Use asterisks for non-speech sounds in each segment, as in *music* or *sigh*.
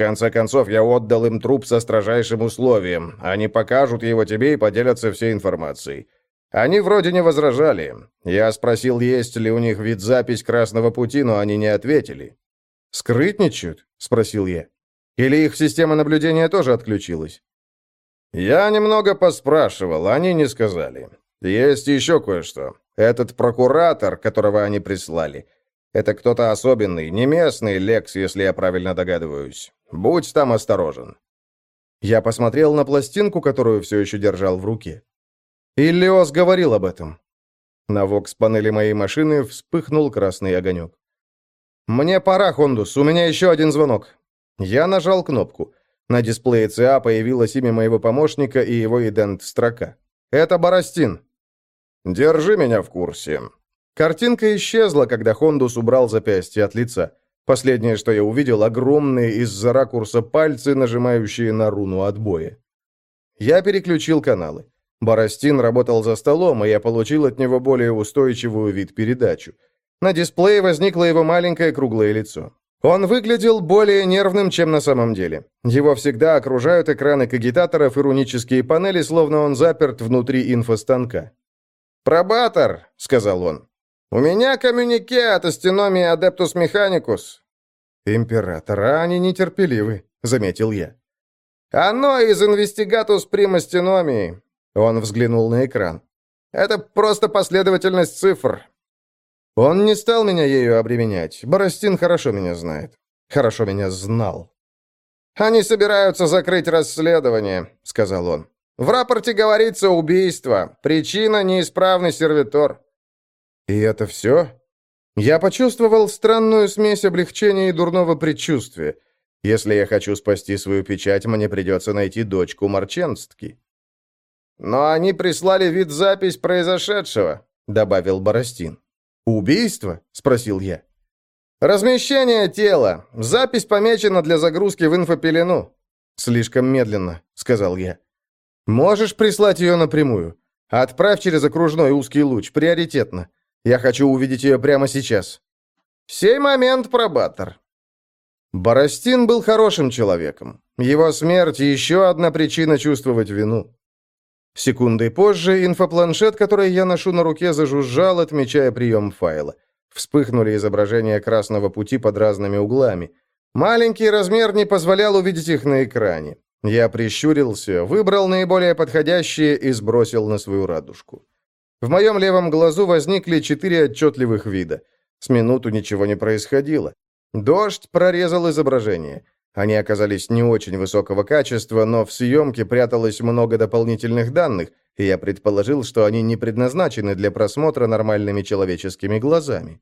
конце концов, я отдал им труп со строжайшим условием. Они покажут его тебе и поделятся всей информацией. Они вроде не возражали. Я спросил, есть ли у них вид запись Красного Пути, но они не ответили. «Скрытничают?» — спросил я. «Или их система наблюдения тоже отключилась?» «Я немного поспрашивал, они не сказали. Есть еще кое-что. Этот прокуратор, которого они прислали, это кто-то особенный, не местный Лекс, если я правильно догадываюсь. Будь там осторожен». Я посмотрел на пластинку, которую все еще держал в руке. Иллиос говорил об этом. На вокс-панели моей машины вспыхнул красный огонек. «Мне пора, Хондус, у меня еще один звонок». Я нажал кнопку. На дисплее ЦА появилось имя моего помощника и его идент-строка. «Это Боростин». «Держи меня в курсе». Картинка исчезла, когда Хондус убрал запястье от лица. Последнее, что я увидел, огромные из-за ракурса пальцы, нажимающие на руну отбоя. Я переключил каналы. Боростин работал за столом, и я получил от него более устойчивую вид-передачу. На дисплее возникло его маленькое круглое лицо. Он выглядел более нервным, чем на самом деле. Его всегда окружают экраны кагитаторов и рунические панели, словно он заперт внутри инфостанка. «Пробатор», — сказал он, — «у меня коммюнике от астеномии Адептус Механикус». «Император, а они нетерпеливы», — заметил я. «Оно из инвестигатус примастеномии. Он взглянул на экран. «Это просто последовательность цифр». Он не стал меня ею обременять. Боростин хорошо меня знает. Хорошо меня знал. «Они собираются закрыть расследование», — сказал он. «В рапорте говорится убийство. Причина — неисправный сервитор». «И это все?» Я почувствовал странную смесь облегчения и дурного предчувствия. Если я хочу спасти свою печать, мне придется найти дочку Марченстки. «Но они прислали вид запись произошедшего», — добавил Боростин. «Убийство?» — спросил я. «Размещение тела. Запись помечена для загрузки в инфопелену». «Слишком медленно», — сказал я. «Можешь прислать ее напрямую. Отправь через окружной узкий луч, приоритетно. Я хочу увидеть ее прямо сейчас». «Сей момент, пробатор». Боростин был хорошим человеком. Его смерть — еще одна причина чувствовать вину. Секундой позже инфопланшет, который я ношу на руке, зажужжал, отмечая прием файла. Вспыхнули изображения красного пути под разными углами. Маленький размер не позволял увидеть их на экране. Я прищурился, выбрал наиболее подходящие и сбросил на свою радужку. В моем левом глазу возникли четыре отчетливых вида. С минуту ничего не происходило. Дождь прорезал изображение. Они оказались не очень высокого качества, но в съемке пряталось много дополнительных данных, и я предположил, что они не предназначены для просмотра нормальными человеческими глазами.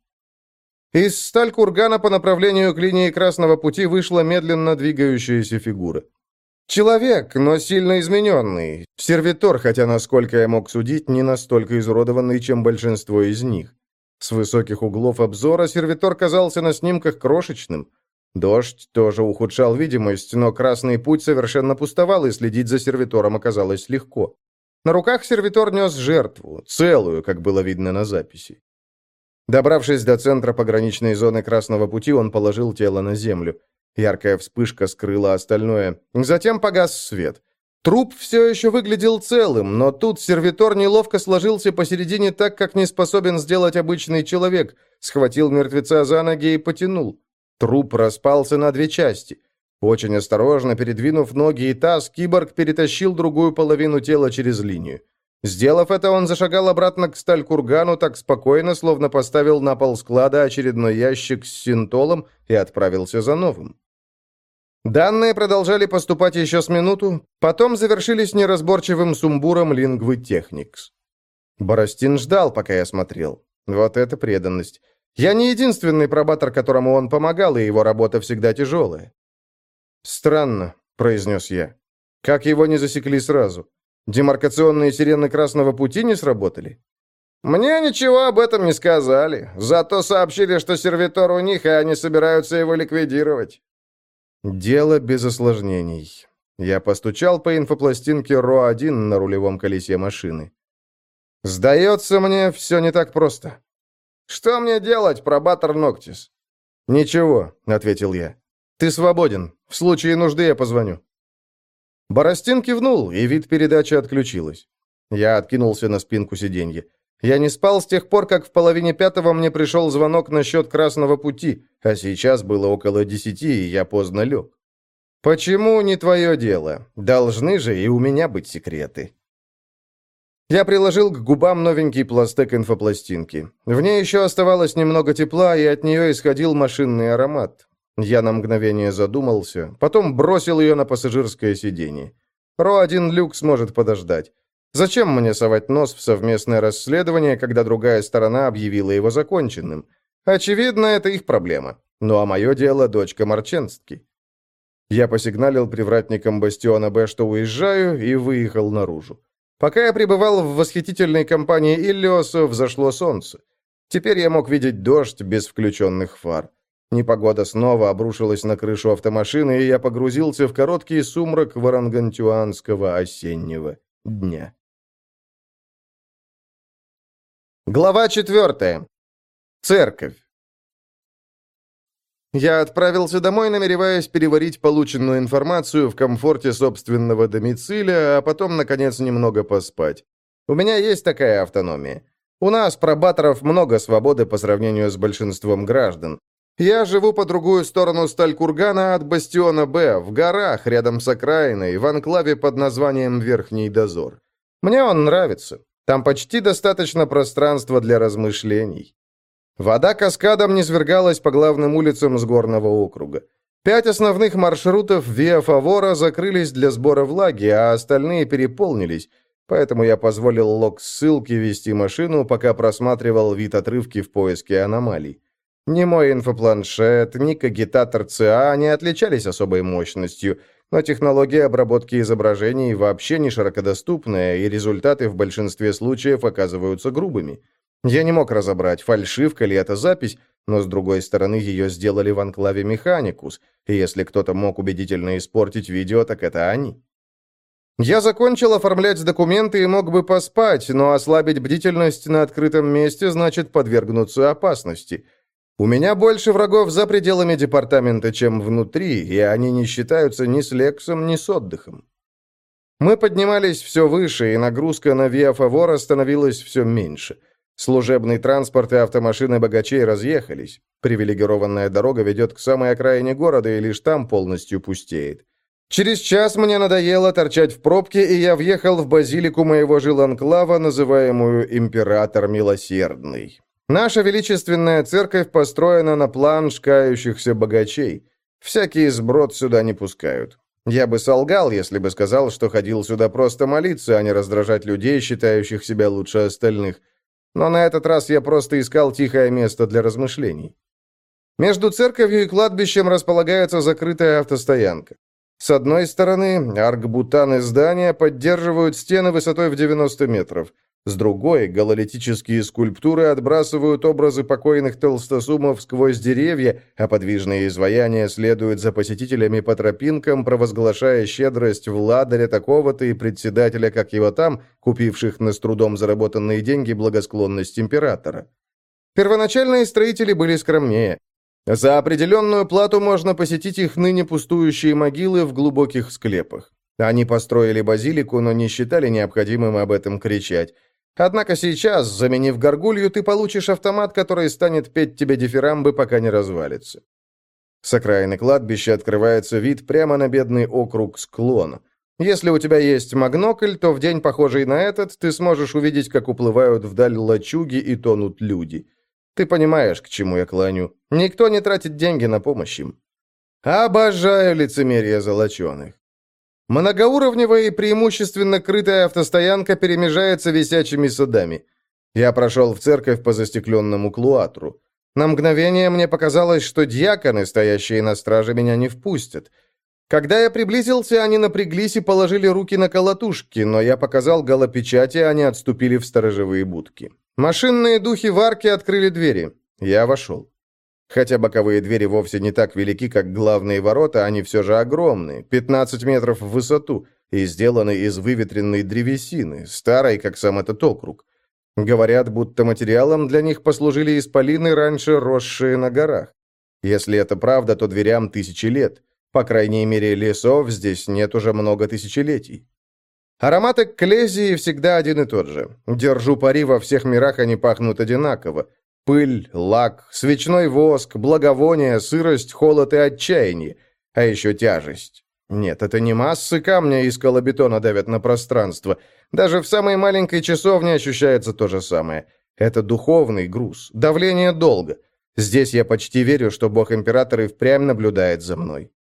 Из сталь кургана по направлению к линии Красного Пути вышла медленно двигающаяся фигура. Человек, но сильно измененный. Сервитор, хотя, насколько я мог судить, не настолько изуродованный, чем большинство из них. С высоких углов обзора сервитор казался на снимках крошечным, Дождь тоже ухудшал видимость, но красный путь совершенно пустовал, и следить за сервитором оказалось легко. На руках сервитор нес жертву, целую, как было видно на записи. Добравшись до центра пограничной зоны Красного пути, он положил тело на землю. Яркая вспышка скрыла остальное. Затем погас свет. Труп все еще выглядел целым, но тут сервитор неловко сложился посередине так, как не способен сделать обычный человек, схватил мертвеца за ноги и потянул. Труп распался на две части. Очень осторожно передвинув ноги и таз, киборг перетащил другую половину тела через линию. Сделав это, он зашагал обратно к сталь-кургану так спокойно, словно поставил на пол склада очередной ящик с синтолом и отправился за новым. Данные продолжали поступать еще с минуту, потом завершились неразборчивым сумбуром лингвы Техникс. Боростин ждал, пока я смотрел. Вот это преданность. Я не единственный пробатор, которому он помогал, и его работа всегда тяжелая. «Странно», — произнес я. «Как его не засекли сразу? Демаркационные сирены Красного Пути не сработали?» «Мне ничего об этом не сказали. Зато сообщили, что сервитор у них, и они собираются его ликвидировать». «Дело без осложнений». Я постучал по инфопластинке РО-1 на рулевом колесе машины. «Сдается мне, все не так просто». «Что мне делать, пробатор Ноктис?» «Ничего», — ответил я. «Ты свободен. В случае нужды я позвоню». Боростин кивнул, и вид передачи отключилась. Я откинулся на спинку сиденья. Я не спал с тех пор, как в половине пятого мне пришел звонок насчет Красного пути, а сейчас было около десяти, и я поздно лег. «Почему не твое дело? Должны же и у меня быть секреты». Я приложил к губам новенький пластек инфопластинки. В ней еще оставалось немного тепла, и от нее исходил машинный аромат. Я на мгновение задумался, потом бросил ее на пассажирское сиденье. Ро-1 люк сможет подождать. Зачем мне совать нос в совместное расследование, когда другая сторона объявила его законченным? Очевидно, это их проблема. Ну а мое дело — дочка Марченстки. Я посигналил привратникам бастиона Б, что уезжаю, и выехал наружу. Пока я пребывал в восхитительной компании Иллиоса, взошло солнце. Теперь я мог видеть дождь без включенных фар. Непогода снова обрушилась на крышу автомашины, и я погрузился в короткий сумрак варангантюанского осеннего дня. Глава четвертая. Церковь. Я отправился домой, намереваясь переварить полученную информацию в комфорте собственного домициля, а потом, наконец, немного поспать. У меня есть такая автономия. У нас, пробаторов, много свободы по сравнению с большинством граждан. Я живу по другую сторону Сталькургана от Бастиона Б, в горах, рядом с окраиной, в анклаве под названием Верхний Дозор. Мне он нравится. Там почти достаточно пространства для размышлений. Вода каскадом низвергалась по главным улицам с горного округа. Пять основных маршрутов Виа Фавора закрылись для сбора влаги, а остальные переполнились, поэтому я позволил лог ссылки вести машину, пока просматривал вид отрывки в поиске аномалий. Ни мой инфопланшет, ни кагитатор ЦА не отличались особой мощностью, но технология обработки изображений вообще не широкодоступная, и результаты в большинстве случаев оказываются грубыми. Я не мог разобрать, фальшивка ли это запись, но, с другой стороны, ее сделали в анклаве Механикус, и если кто-то мог убедительно испортить видео, так это они. Я закончил оформлять документы и мог бы поспать, но ослабить бдительность на открытом месте значит подвергнуться опасности – у меня больше врагов за пределами департамента, чем внутри, и они не считаются ни с Лексом, ни с отдыхом. Мы поднимались все выше, и нагрузка на Виафавора становилась все меньше. Служебный транспорт и автомашины богачей разъехались. Привилегированная дорога ведет к самой окраине города, и лишь там полностью пустеет. Через час мне надоело торчать в пробке, и я въехал в базилику моего жиланклава, называемую «Император Милосердный». Наша величественная церковь построена на план шкающихся богачей. Всякий сброд сюда не пускают. Я бы солгал, если бы сказал, что ходил сюда просто молиться, а не раздражать людей, считающих себя лучше остальных. Но на этот раз я просто искал тихое место для размышлений. Между церковью и кладбищем располагается закрытая автостоянка. С одной стороны, аркбутаны здания поддерживают стены высотой в 90 метров – с другой, гололитические скульптуры отбрасывают образы покойных толстосумов сквозь деревья, а подвижные изваяния следуют за посетителями по тропинкам, провозглашая щедрость владаря такого-то и председателя, как его там, купивших на с трудом заработанные деньги благосклонность императора. Первоначальные строители были скромнее. За определенную плату можно посетить их ныне пустующие могилы в глубоких склепах. Они построили базилику, но не считали необходимым об этом кричать. Однако сейчас, заменив горгулью, ты получишь автомат, который станет петь тебе дифирамбы, пока не развалится. С окраины кладбища открывается вид прямо на бедный округ склона. Если у тебя есть магнокль, то в день, похожий на этот, ты сможешь увидеть, как уплывают вдаль лачуги и тонут люди. Ты понимаешь, к чему я клоню. Никто не тратит деньги на помощь им. Обожаю лицемерие золоченых. Многоуровневая и преимущественно крытая автостоянка перемежается висячими садами. Я прошел в церковь по застекленному клуатру. На мгновение мне показалось, что дьяконы, стоящие на страже, меня не впустят. Когда я приблизился, они напряглись и положили руки на колотушки, но я показал голопечати, они отступили в сторожевые будки. Машинные духи в арке открыли двери. Я вошел. Хотя боковые двери вовсе не так велики, как главные ворота, они все же огромны, 15 метров в высоту, и сделаны из выветренной древесины, старой, как сам этот округ. Говорят, будто материалом для них послужили исполины, раньше росшие на горах. Если это правда, то дверям тысячи лет. По крайней мере, лесов здесь нет уже много тысячелетий. Аромат экклезии всегда один и тот же. Держу пари, во всех мирах они пахнут одинаково. Пыль, лак, свечной воск, благовоние, сырость, холод и отчаяние. А еще тяжесть. Нет, это не массы камня и скалобетона давят на пространство. Даже в самой маленькой часовне ощущается то же самое. Это духовный груз, давление долга. Здесь я почти верю, что бог-император и впрямь наблюдает за мной.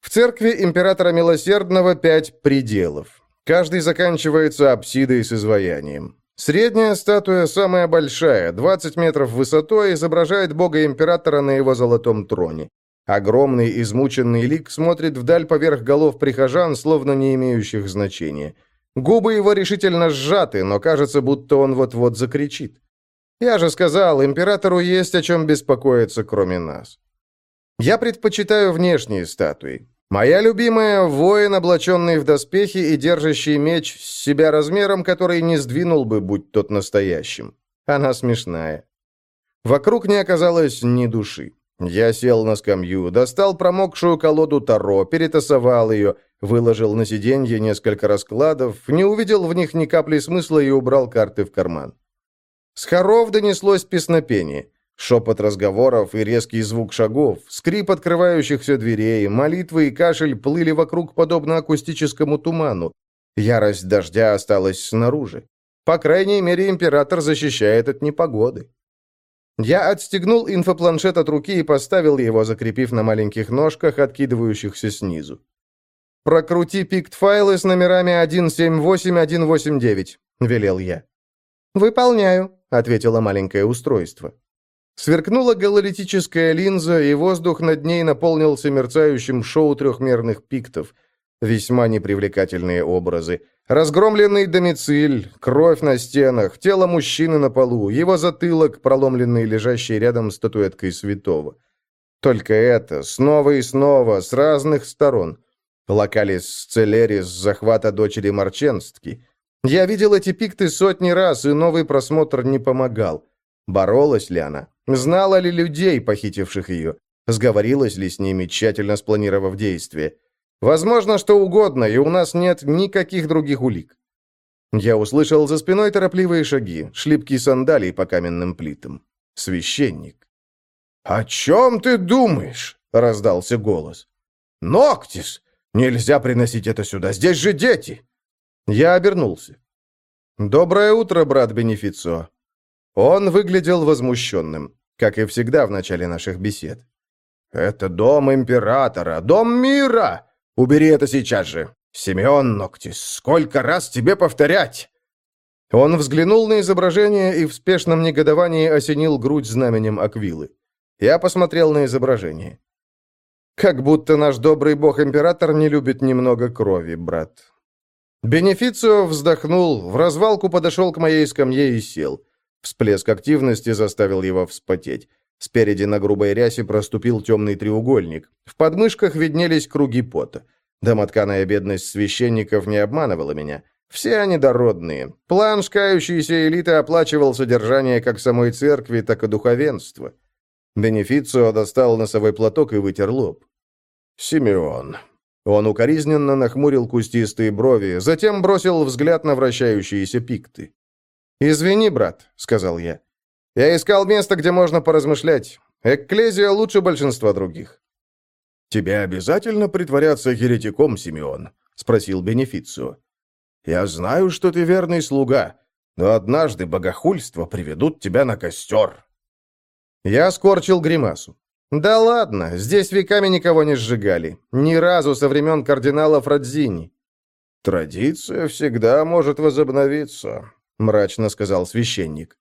В церкви императора Милосердного пять пределов. Каждый заканчивается апсидой с изваянием. Средняя статуя, самая большая, 20 метров высотой, изображает бога-императора на его золотом троне. Огромный измученный лик смотрит вдаль поверх голов прихожан, словно не имеющих значения. Губы его решительно сжаты, но кажется, будто он вот-вот закричит. Я же сказал, императору есть о чем беспокоиться, кроме нас. Я предпочитаю внешние статуи. Моя любимая — воин, облаченный в доспехи и держащий меч с себя размером, который не сдвинул бы, будь тот настоящим. Она смешная. Вокруг не оказалось ни души. Я сел на скамью, достал промокшую колоду Таро, перетасовал ее, выложил на сиденье несколько раскладов, не увидел в них ни капли смысла и убрал карты в карман. С хоров донеслось песнопение. Шепот разговоров и резкий звук шагов, скрип открывающихся дверей, молитвы и кашель плыли вокруг, подобно акустическому туману. Ярость дождя осталась снаружи. По крайней мере, император защищает от непогоды. Я отстегнул инфопланшет от руки и поставил его, закрепив на маленьких ножках, откидывающихся снизу. «Прокрути пикт-файлы с номерами 178-189», — велел я. «Выполняю», — ответило маленькое устройство. Сверкнула гололитическая линза, и воздух над ней наполнился мерцающим шоу трехмерных пиктов. Весьма непривлекательные образы. Разгромленный домициль, кровь на стенах, тело мужчины на полу, его затылок, проломленный лежащей рядом статуэткой святого. Только это, снова и снова, с разных сторон. Локалис Сцелерис захвата дочери Марченстки. Я видел эти пикты сотни раз, и новый просмотр не помогал. Боролась ли она? Знала ли людей, похитивших ее? Сговорилась ли с ними, тщательно спланировав действие? Возможно, что угодно, и у нас нет никаких других улик. Я услышал за спиной торопливые шаги, шлепки сандалий по каменным плитам. Священник. «О чем ты думаешь?» — раздался голос. «Ноктис! Нельзя приносить это сюда, здесь же дети!» Я обернулся. «Доброе утро, брат Бенефицио». Он выглядел возмущенным, как и всегда в начале наших бесед. «Это дом императора, дом мира! Убери это сейчас же! Симеон Ноктис, сколько раз тебе повторять?» Он взглянул на изображение и в спешном негодовании осенил грудь знаменем Аквилы. Я посмотрел на изображение. «Как будто наш добрый бог-император не любит немного крови, брат». Бенефицио вздохнул, в развалку подошел к моей скамье и сел. Всплеск активности заставил его вспотеть. Спереди на грубой рясе проступил темный треугольник. В подмышках виднелись круги пота. Домотканая бедность священников не обманывала меня. Все они дородные. План шкающейся элиты оплачивал содержание как самой церкви, так и духовенства. Бенефицио достал носовой платок и вытер лоб. «Симеон». Он укоризненно нахмурил кустистые брови, затем бросил взгляд на вращающиеся пикты. «Извини, брат», — сказал я. «Я искал место, где можно поразмышлять. Экклезия лучше большинства других». «Тебе обязательно притворяться еретиком, Симеон?» — спросил Бенефицио. «Я знаю, что ты верный слуга, но однажды богохульство приведут тебя на костер». Я скорчил гримасу. «Да ладно, здесь веками никого не сжигали. Ни разу со времен кардинала Фрадзини». «Традиция всегда может возобновиться», — мрачно сказал священник.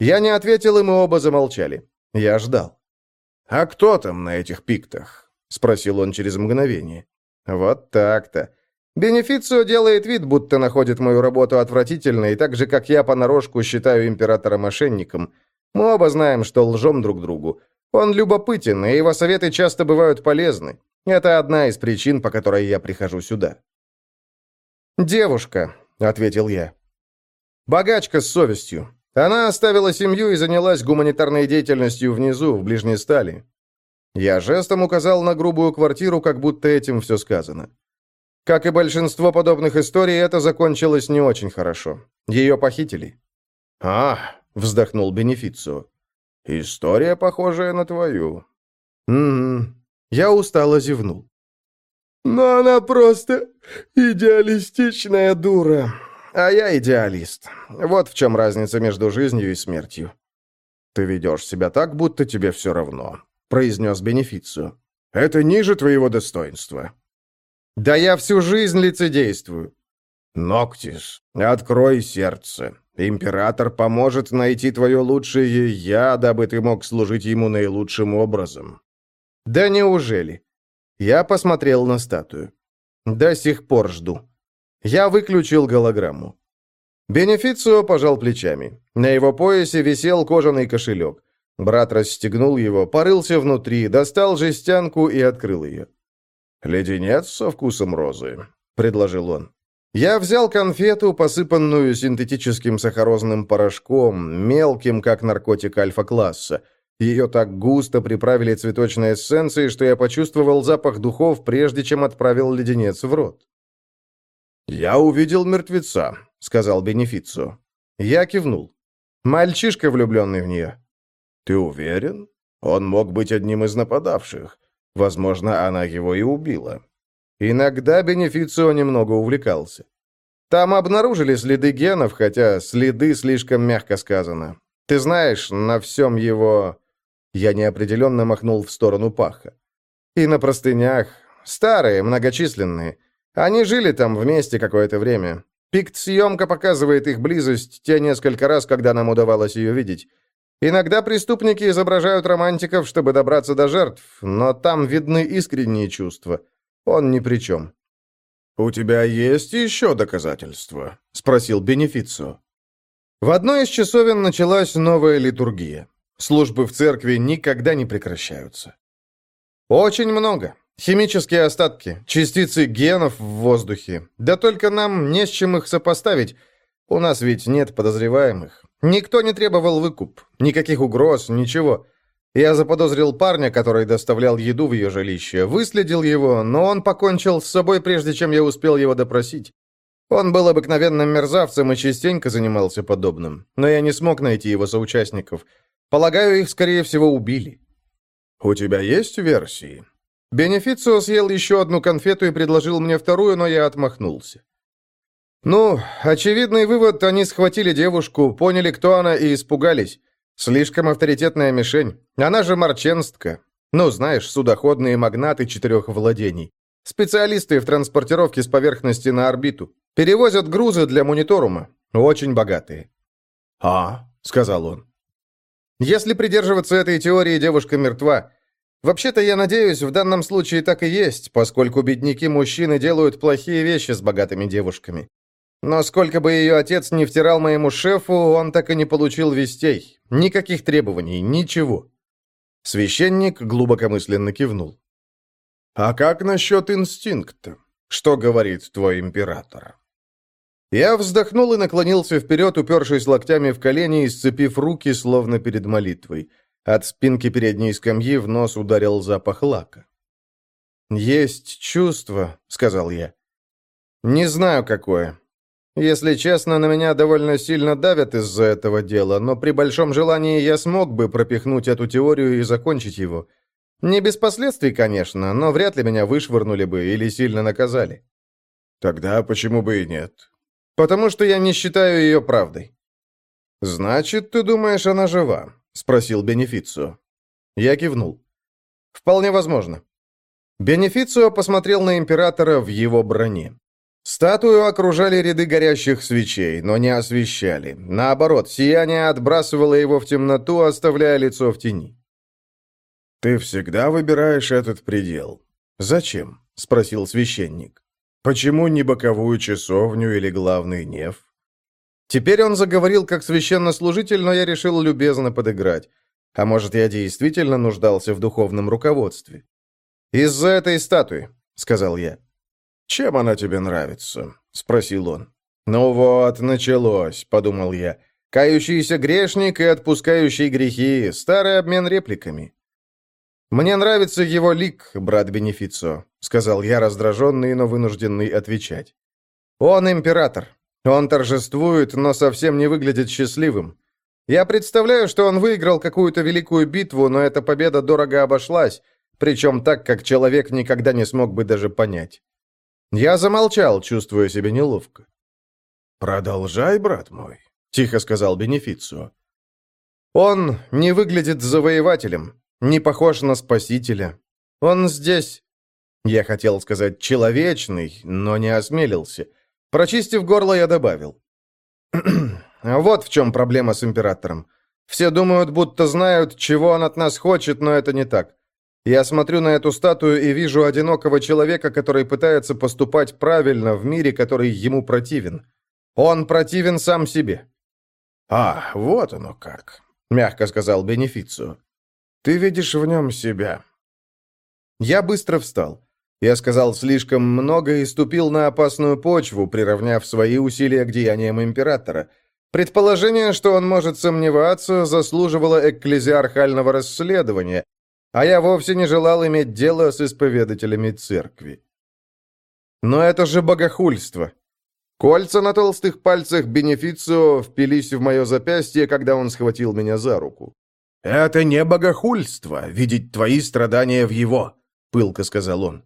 Я не ответил, и мы оба замолчали. Я ждал. «А кто там на этих пиктах?» — спросил он через мгновение. «Вот так-то. Бенефицио делает вид, будто находит мою работу отвратительной, так же, как я понарошку считаю императора мошенником. Мы оба знаем, что лжем друг другу. Он любопытен, и его советы часто бывают полезны. Это одна из причин, по которой я прихожу сюда». «Девушка», — ответил я. Богачка с совестью. Она оставила семью и занялась гуманитарной деятельностью внизу, в Ближней Стали. Я жестом указал на грубую квартиру, как будто этим все сказано. Как и большинство подобных историй, это закончилось не очень хорошо. Ее похитили. «А!» — вздохнул Бенефицио. «История, похожая на твою». «Угу». Я устало зевнул. «Но она просто идеалистичная дура. А я идеалист. Вот в чем разница между жизнью и смертью». «Ты ведешь себя так, будто тебе все равно», — произнес Бенефицио. «Это ниже твоего достоинства». «Да я всю жизнь лицедействую». «Ноктис, открой сердце. Император поможет найти твое лучшее «я», дабы ты мог служить ему наилучшим образом». «Да неужели?» Я посмотрел на статую. До сих пор жду. Я выключил голограмму. Бенефицио пожал плечами. На его поясе висел кожаный кошелек. Брат расстегнул его, порылся внутри, достал жестянку и открыл ее. «Леденец со вкусом розы», — предложил он. Я взял конфету, посыпанную синтетическим сахарозным порошком, мелким, как наркотик альфа-класса. Ее так густо приправили цветочной эссенцией, что я почувствовал запах духов, прежде чем отправил леденец в рот. «Я увидел мертвеца», — сказал Бенефицу. Я кивнул. Мальчишка, влюбленный в нее. «Ты уверен? Он мог быть одним из нападавших. Возможно, она его и убила». Иногда Бенефицио немного увлекался. Там обнаружили следы генов, хотя следы слишком мягко сказано. Ты знаешь, на всем его... Я неопределенно махнул в сторону паха. И на простынях. Старые, многочисленные. Они жили там вместе какое-то время. Пикт-съемка показывает их близость те несколько раз, когда нам удавалось ее видеть. Иногда преступники изображают романтиков, чтобы добраться до жертв, но там видны искренние чувства. Он ни при чем. «У тебя есть еще доказательства?» — спросил Бенефицо. В одной из часовен началась новая литургия. Службы в церкви никогда не прекращаются. Очень много. Химические остатки, частицы генов в воздухе. Да только нам не с чем их сопоставить. У нас ведь нет подозреваемых. Никто не требовал выкуп. Никаких угроз, ничего. Я заподозрил парня, который доставлял еду в ее жилище, выследил его, но он покончил с собой, прежде чем я успел его допросить. Он был обыкновенным мерзавцем и частенько занимался подобным, но я не смог найти его соучастников. Полагаю, их, скорее всего, убили. «У тебя есть версии?» Бенефицио съел еще одну конфету и предложил мне вторую, но я отмахнулся. Ну, очевидный вывод, они схватили девушку, поняли, кто она, и испугались. Слишком авторитетная мишень. Она же марченстка. Ну, знаешь, судоходные магнаты четырех владений. Специалисты в транспортировке с поверхности на орбиту. Перевозят грузы для мониторума. Очень богатые. «А», — сказал он. Если придерживаться этой теории, девушка мертва. Вообще-то, я надеюсь, в данном случае так и есть, поскольку бедняки-мужчины делают плохие вещи с богатыми девушками. Но сколько бы ее отец не втирал моему шефу, он так и не получил вестей. Никаких требований, ничего. Священник глубокомысленно кивнул. «А как насчет инстинкта? Что говорит твой император?» Я вздохнул и наклонился вперед, упершись локтями в колени и сцепив руки, словно перед молитвой. От спинки передней скамьи в нос ударил запах лака. «Есть чувство», — сказал я. «Не знаю, какое. Если честно, на меня довольно сильно давят из-за этого дела, но при большом желании я смог бы пропихнуть эту теорию и закончить его. Не без последствий, конечно, но вряд ли меня вышвырнули бы или сильно наказали. Тогда почему бы и нет? Потому что я не считаю ее правдой. Значит, ты думаешь, она жива? Спросил Бенефицио. Я кивнул. Вполне возможно. Бенефицио посмотрел на императора в его броне. Статую окружали ряды горящих свечей, но не освещали. Наоборот, сияние отбрасывало его в темноту, оставляя лицо в тени. «Ты всегда выбираешь этот предел. Зачем?» — спросил священник. «Почему не боковую часовню или главный неф?» Теперь он заговорил как священнослужитель, но я решил любезно подыграть. А может, я действительно нуждался в духовном руководстве. «Из-за этой статуи», — сказал я. «Чем она тебе нравится?» — спросил он. «Ну вот, началось», — подумал я. «Кающийся грешник и отпускающий грехи. Старый обмен репликами». «Мне нравится его лик, брат Бенефицо», — сказал я, раздраженный, но вынужденный отвечать. «Он император. Он торжествует, но совсем не выглядит счастливым. Я представляю, что он выиграл какую-то великую битву, но эта победа дорого обошлась, причем так, как человек никогда не смог бы даже понять. Я замолчал, чувствуя себя неловко. «Продолжай, брат мой», — тихо сказал Бенефицио. «Он не выглядит завоевателем, не похож на спасителя. Он здесь...» Я хотел сказать «человечный», но не осмелился. Прочистив горло, я добавил. *clears throat* Вот в чем проблема с императором. Все думают, будто знают, чего он от нас хочет, но это не так. Я смотрю на эту статую и вижу одинокого человека, который пытается поступать правильно в мире, который ему противен. Он противен сам себе. «А, вот оно как», — мягко сказал Бенефицию. «Ты видишь в нем себя». Я быстро встал. Я сказал слишком много и ступил на опасную почву, приравняв свои усилия к деяниям императора — Предположение, что он может сомневаться, заслуживало экклезиархального расследования, а я вовсе не желал иметь дело с исповедателями церкви. Но это же богохульство. Кольца на толстых пальцах Бенефицио впились в мое запястье, когда он схватил меня за руку. «Это не богохульство, видеть твои страдания в его», — пылко сказал он.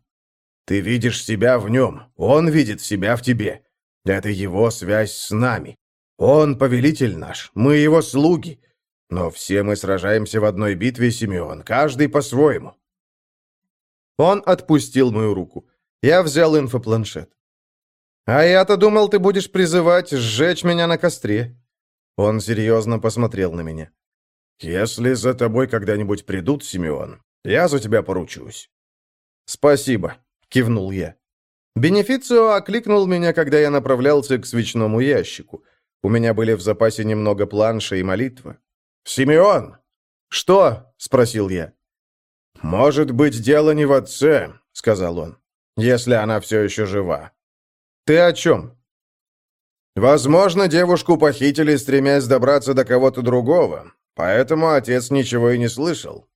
«Ты видишь себя в нем, он видит себя в тебе. Это его связь с нами. Он повелитель наш, мы его слуги. Но все мы сражаемся в одной битве, Симеон, каждый по-своему». Он отпустил мою руку. Я взял инфопланшет. «А я-то думал, ты будешь призывать сжечь меня на костре». Он серьезно посмотрел на меня. «Если за тобой когда-нибудь придут, Симеон, я за тебя поручусь». «Спасибо», — кивнул я. Бенефицио окликнул меня, когда я направлялся к свечному ящику. У меня были в запасе немного планша и молитва. «Симеон!» «Что?» — спросил я. «Может быть, дело не в отце», — сказал он, — «если она все еще жива». «Ты о чем?» «Возможно, девушку похитили, стремясь добраться до кого-то другого, поэтому отец ничего и не слышал».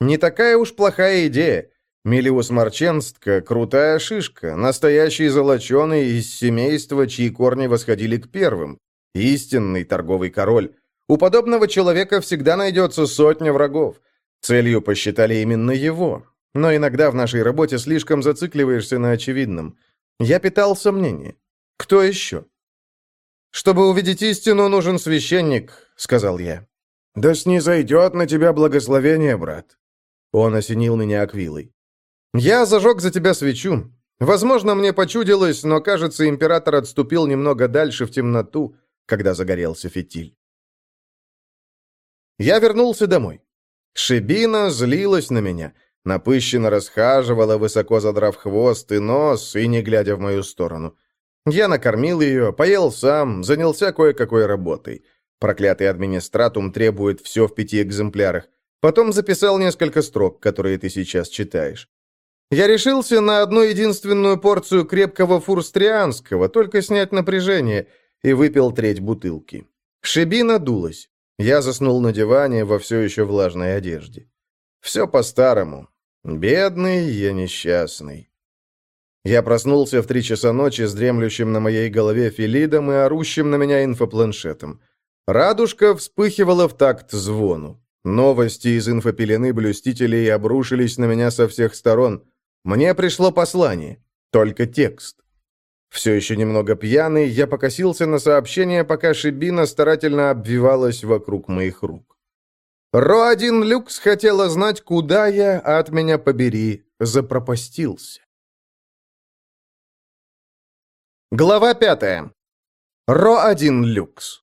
«Не такая уж плохая идея. Милиус Марченстка – крутая шишка, настоящий золоченый из семейства, чьи корни восходили к первым. Истинный торговый король. У подобного человека всегда найдется сотня врагов. Целью посчитали именно его. Но иногда в нашей работе слишком зацикливаешься на очевидном. Я питал сомнения. Кто еще? «Чтобы увидеть истину, нужен священник», — сказал я. «Да снизойдет на тебя благословение, брат». Он осенил меня аквилой. «Я зажег за тебя свечу. Возможно, мне почудилось, но, кажется, император отступил немного дальше в темноту, когда загорелся фитиль». Я вернулся домой. Шибина злилась на меня, напыщенно расхаживала, высоко задрав хвост и нос, и не глядя в мою сторону. Я накормил ее, поел сам, занялся кое-какой работой. Проклятый администратум требует все в пяти экземплярах. Потом записал несколько строк, которые ты сейчас читаешь. Я решился на одну единственную порцию крепкого фурстрианского, только снять напряжение, и выпил треть бутылки. Шибина дулась. Я заснул на диване во все еще влажной одежде. Все по-старому. Бедный я несчастный. Я проснулся в три часа ночи с дремлющим на моей голове филидом и орущим на меня инфопланшетом. Радужка вспыхивала в такт звону. Новости из инфопелены блюстителей обрушились на меня со всех сторон. Мне пришло послание, только текст. Все еще немного пьяный, я покосился на сообщение, пока Шибина старательно обвивалась вокруг моих рук. Ро-1 Люкс хотела знать, куда я, а от меня побери, запропастился. Глава пятая. Ро-1 Люкс.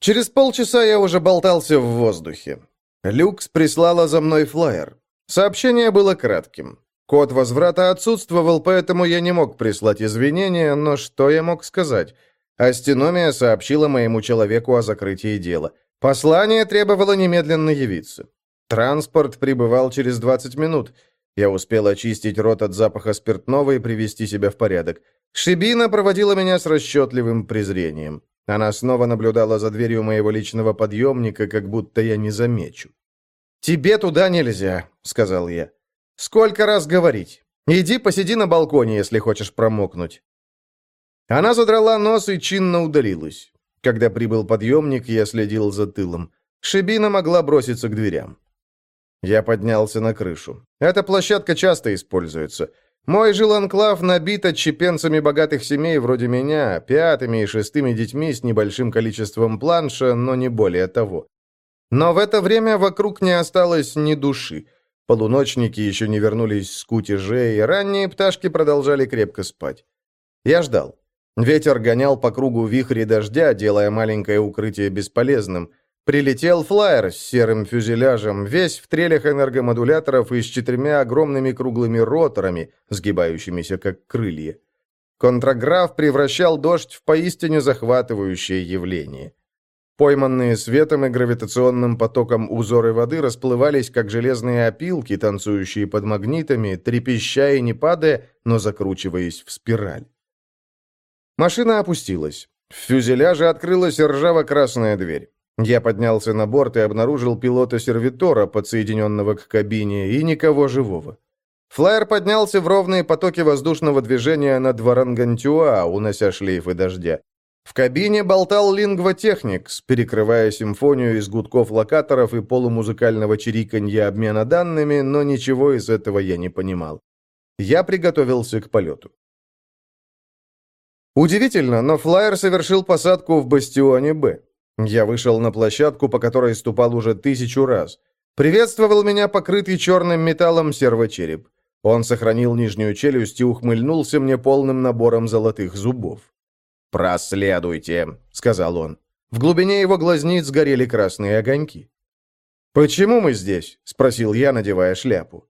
Через полчаса я уже болтался в воздухе. Люкс прислала за мной флаер. Сообщение было кратким. Код возврата отсутствовал, поэтому я не мог прислать извинения, но что я мог сказать? Астеномия сообщила моему человеку о закрытии дела. Послание требовало немедленно явиться. Транспорт прибывал через 20 минут. Я успел очистить рот от запаха спиртного и привести себя в порядок. Шибина проводила меня с расчетливым презрением. Она снова наблюдала за дверью моего личного подъемника, как будто я не замечу. «Тебе туда нельзя», — сказал я. «Сколько раз говорить? Иди посиди на балконе, если хочешь промокнуть». Она задрала нос и чинно удалилась. Когда прибыл подъемник, я следил за тылом. Шибина могла броситься к дверям. Я поднялся на крышу. Эта площадка часто используется. Мой жиланклав набит отщепенцами богатых семей вроде меня, пятыми и шестыми детьми с небольшим количеством планша, но не более того. Но в это время вокруг не осталось ни души. Полуночники еще не вернулись с кутежей, и ранние пташки продолжали крепко спать. Я ждал. Ветер гонял по кругу вихри дождя, делая маленькое укрытие бесполезным. Прилетел флайер с серым фюзеляжем, весь в трелях энергомодуляторов и с четырьмя огромными круглыми роторами, сгибающимися как крылья. Контраграф превращал дождь в поистине захватывающее явление. Пойманные светом и гравитационным потоком узоры воды расплывались, как железные опилки, танцующие под магнитами, трепеща и не падая, но закручиваясь в спираль. Машина опустилась. В фюзеляже открылась ржаво-красная дверь. Я поднялся на борт и обнаружил пилота-сервитора, подсоединенного к кабине, и никого живого. Флайер поднялся в ровные потоки воздушного движения над Варангантюа, унося шлейфы дождя. В кабине болтал лингвотехникс, перекрывая симфонию из гудков локаторов и полумузыкального чириканья обмена данными, но ничего из этого я не понимал. Я приготовился к полету. Удивительно, но флайер совершил посадку в бастионе «Б». Я вышел на площадку, по которой ступал уже тысячу раз. Приветствовал меня покрытый черным металлом сервочереп. Он сохранил нижнюю челюсть и ухмыльнулся мне полным набором золотых зубов. «Проследуйте», — сказал он. В глубине его глазниц горели красные огоньки. «Почему мы здесь?» — спросил я, надевая шляпу.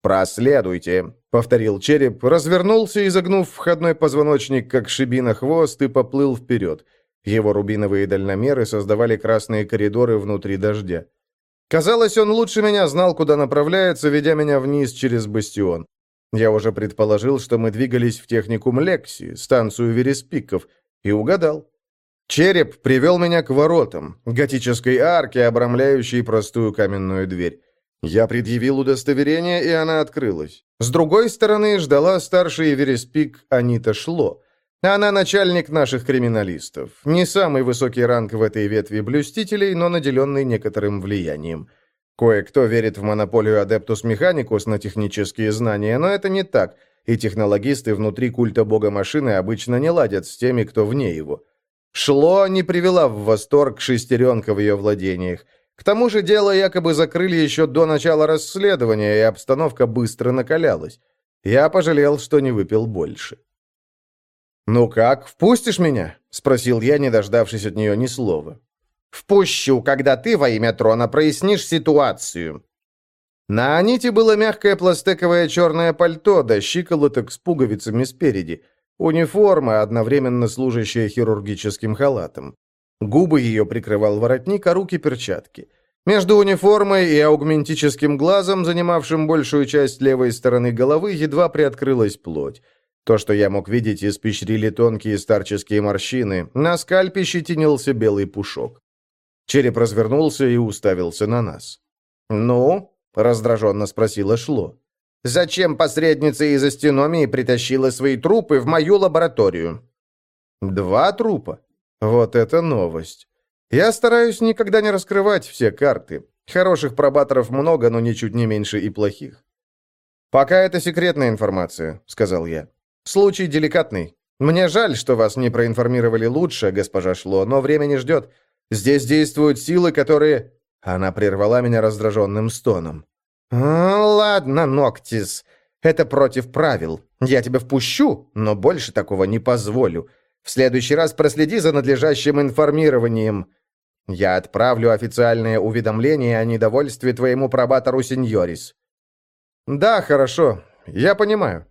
«Проследуйте», — повторил череп, развернулся, изогнув входной позвоночник, как шибина хвост, и поплыл вперед. Его рубиновые дальномеры создавали красные коридоры внутри дождя. Казалось, он лучше меня знал, куда направляется, ведя меня вниз через бастион. Я уже предположил, что мы двигались в техникум Лекси, станцию Вереспиков, и угадал. Череп привел меня к воротам, готической арке, обрамляющей простую каменную дверь. Я предъявил удостоверение, и она открылась. С другой стороны ждала старший Вереспик Анита Шло. Она начальник наших криминалистов. Не самый высокий ранг в этой ветви блюстителей, но наделенный некоторым влиянием. Кое-кто верит в монополию Адептус Механикус на технические знания, но это не так, и технологисты внутри культа бога машины обычно не ладят с теми, кто вне его. Шло не привела в восторг шестеренка в ее владениях. К тому же дело якобы закрыли еще до начала расследования, и обстановка быстро накалялась. Я пожалел, что не выпил больше. «Ну как, впустишь меня?» — спросил я, не дождавшись от нее ни слова. «Впущу, когда ты во имя трона прояснишь ситуацию». На Аните было мягкое пластиковое черное пальто, до щиколоток с пуговицами спереди. Униформа, одновременно служащая хирургическим халатом. Губы ее прикрывал воротник, а руки перчатки. Между униформой и аугментическим глазом, занимавшим большую часть левой стороны головы, едва приоткрылась плоть. То, что я мог видеть, испещрили тонкие старческие морщины, на скальпе щетинился белый пушок. Череп развернулся и уставился на нас. «Ну?» — раздраженно спросила Шло. «Зачем посредница из астеномии притащила свои трупы в мою лабораторию?» «Два трупа? Вот это новость. Я стараюсь никогда не раскрывать все карты. Хороших пробаторов много, но ничуть не меньше и плохих. «Пока это секретная информация», — сказал я. «Случай деликатный. Мне жаль, что вас не проинформировали лучше, госпожа Шло, но время не ждет. Здесь действуют силы, которые...» Она прервала меня раздраженным стоном. «Ладно, Ноктис, это против правил. Я тебя впущу, но больше такого не позволю. В следующий раз проследи за надлежащим информированием. Я отправлю официальное уведомление о недовольстве твоему пробатору сеньорис». «Да, хорошо. Я понимаю».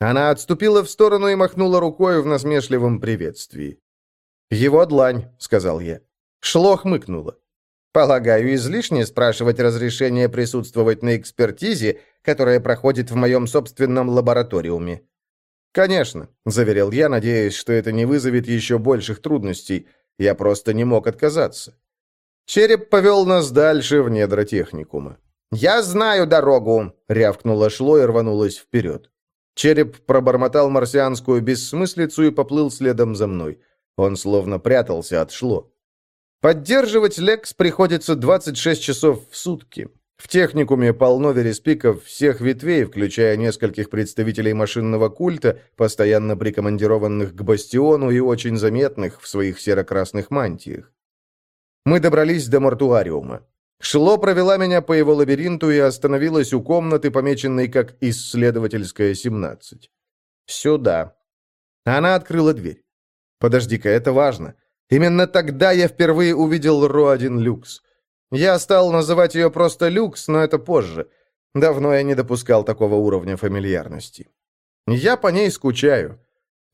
Она отступила в сторону и махнула рукой в насмешливом приветствии. «Его длань», — сказал я. Шло хмыкнуло. «Полагаю, излишне спрашивать разрешение присутствовать на экспертизе, которая проходит в моем собственном лабораториуме. «Конечно», — заверил я, надеясь, что это не вызовет еще больших трудностей. Я просто не мог отказаться. Череп повел нас дальше в недра техникума. «Я знаю дорогу!» — рявкнула шло и рванулась вперед. Череп пробормотал марсианскую бессмыслицу и поплыл следом за мной. Он словно прятался от шло. Поддерживать Лекс приходится 26 часов в сутки. В техникуме полно вереспиков всех ветвей, включая нескольких представителей машинного культа, постоянно прикомандированных к бастиону и очень заметных в своих серо-красных мантиях. Мы добрались до мортуариума. Шло провела меня по его лабиринту и остановилась у комнаты, помеченной как «Исследовательская 17». «Сюда». Она открыла дверь. «Подожди-ка, это важно. Именно тогда я впервые увидел Ро-1 Люкс. Я стал называть ее просто Люкс, но это позже. Давно я не допускал такого уровня фамильярности. Я по ней скучаю.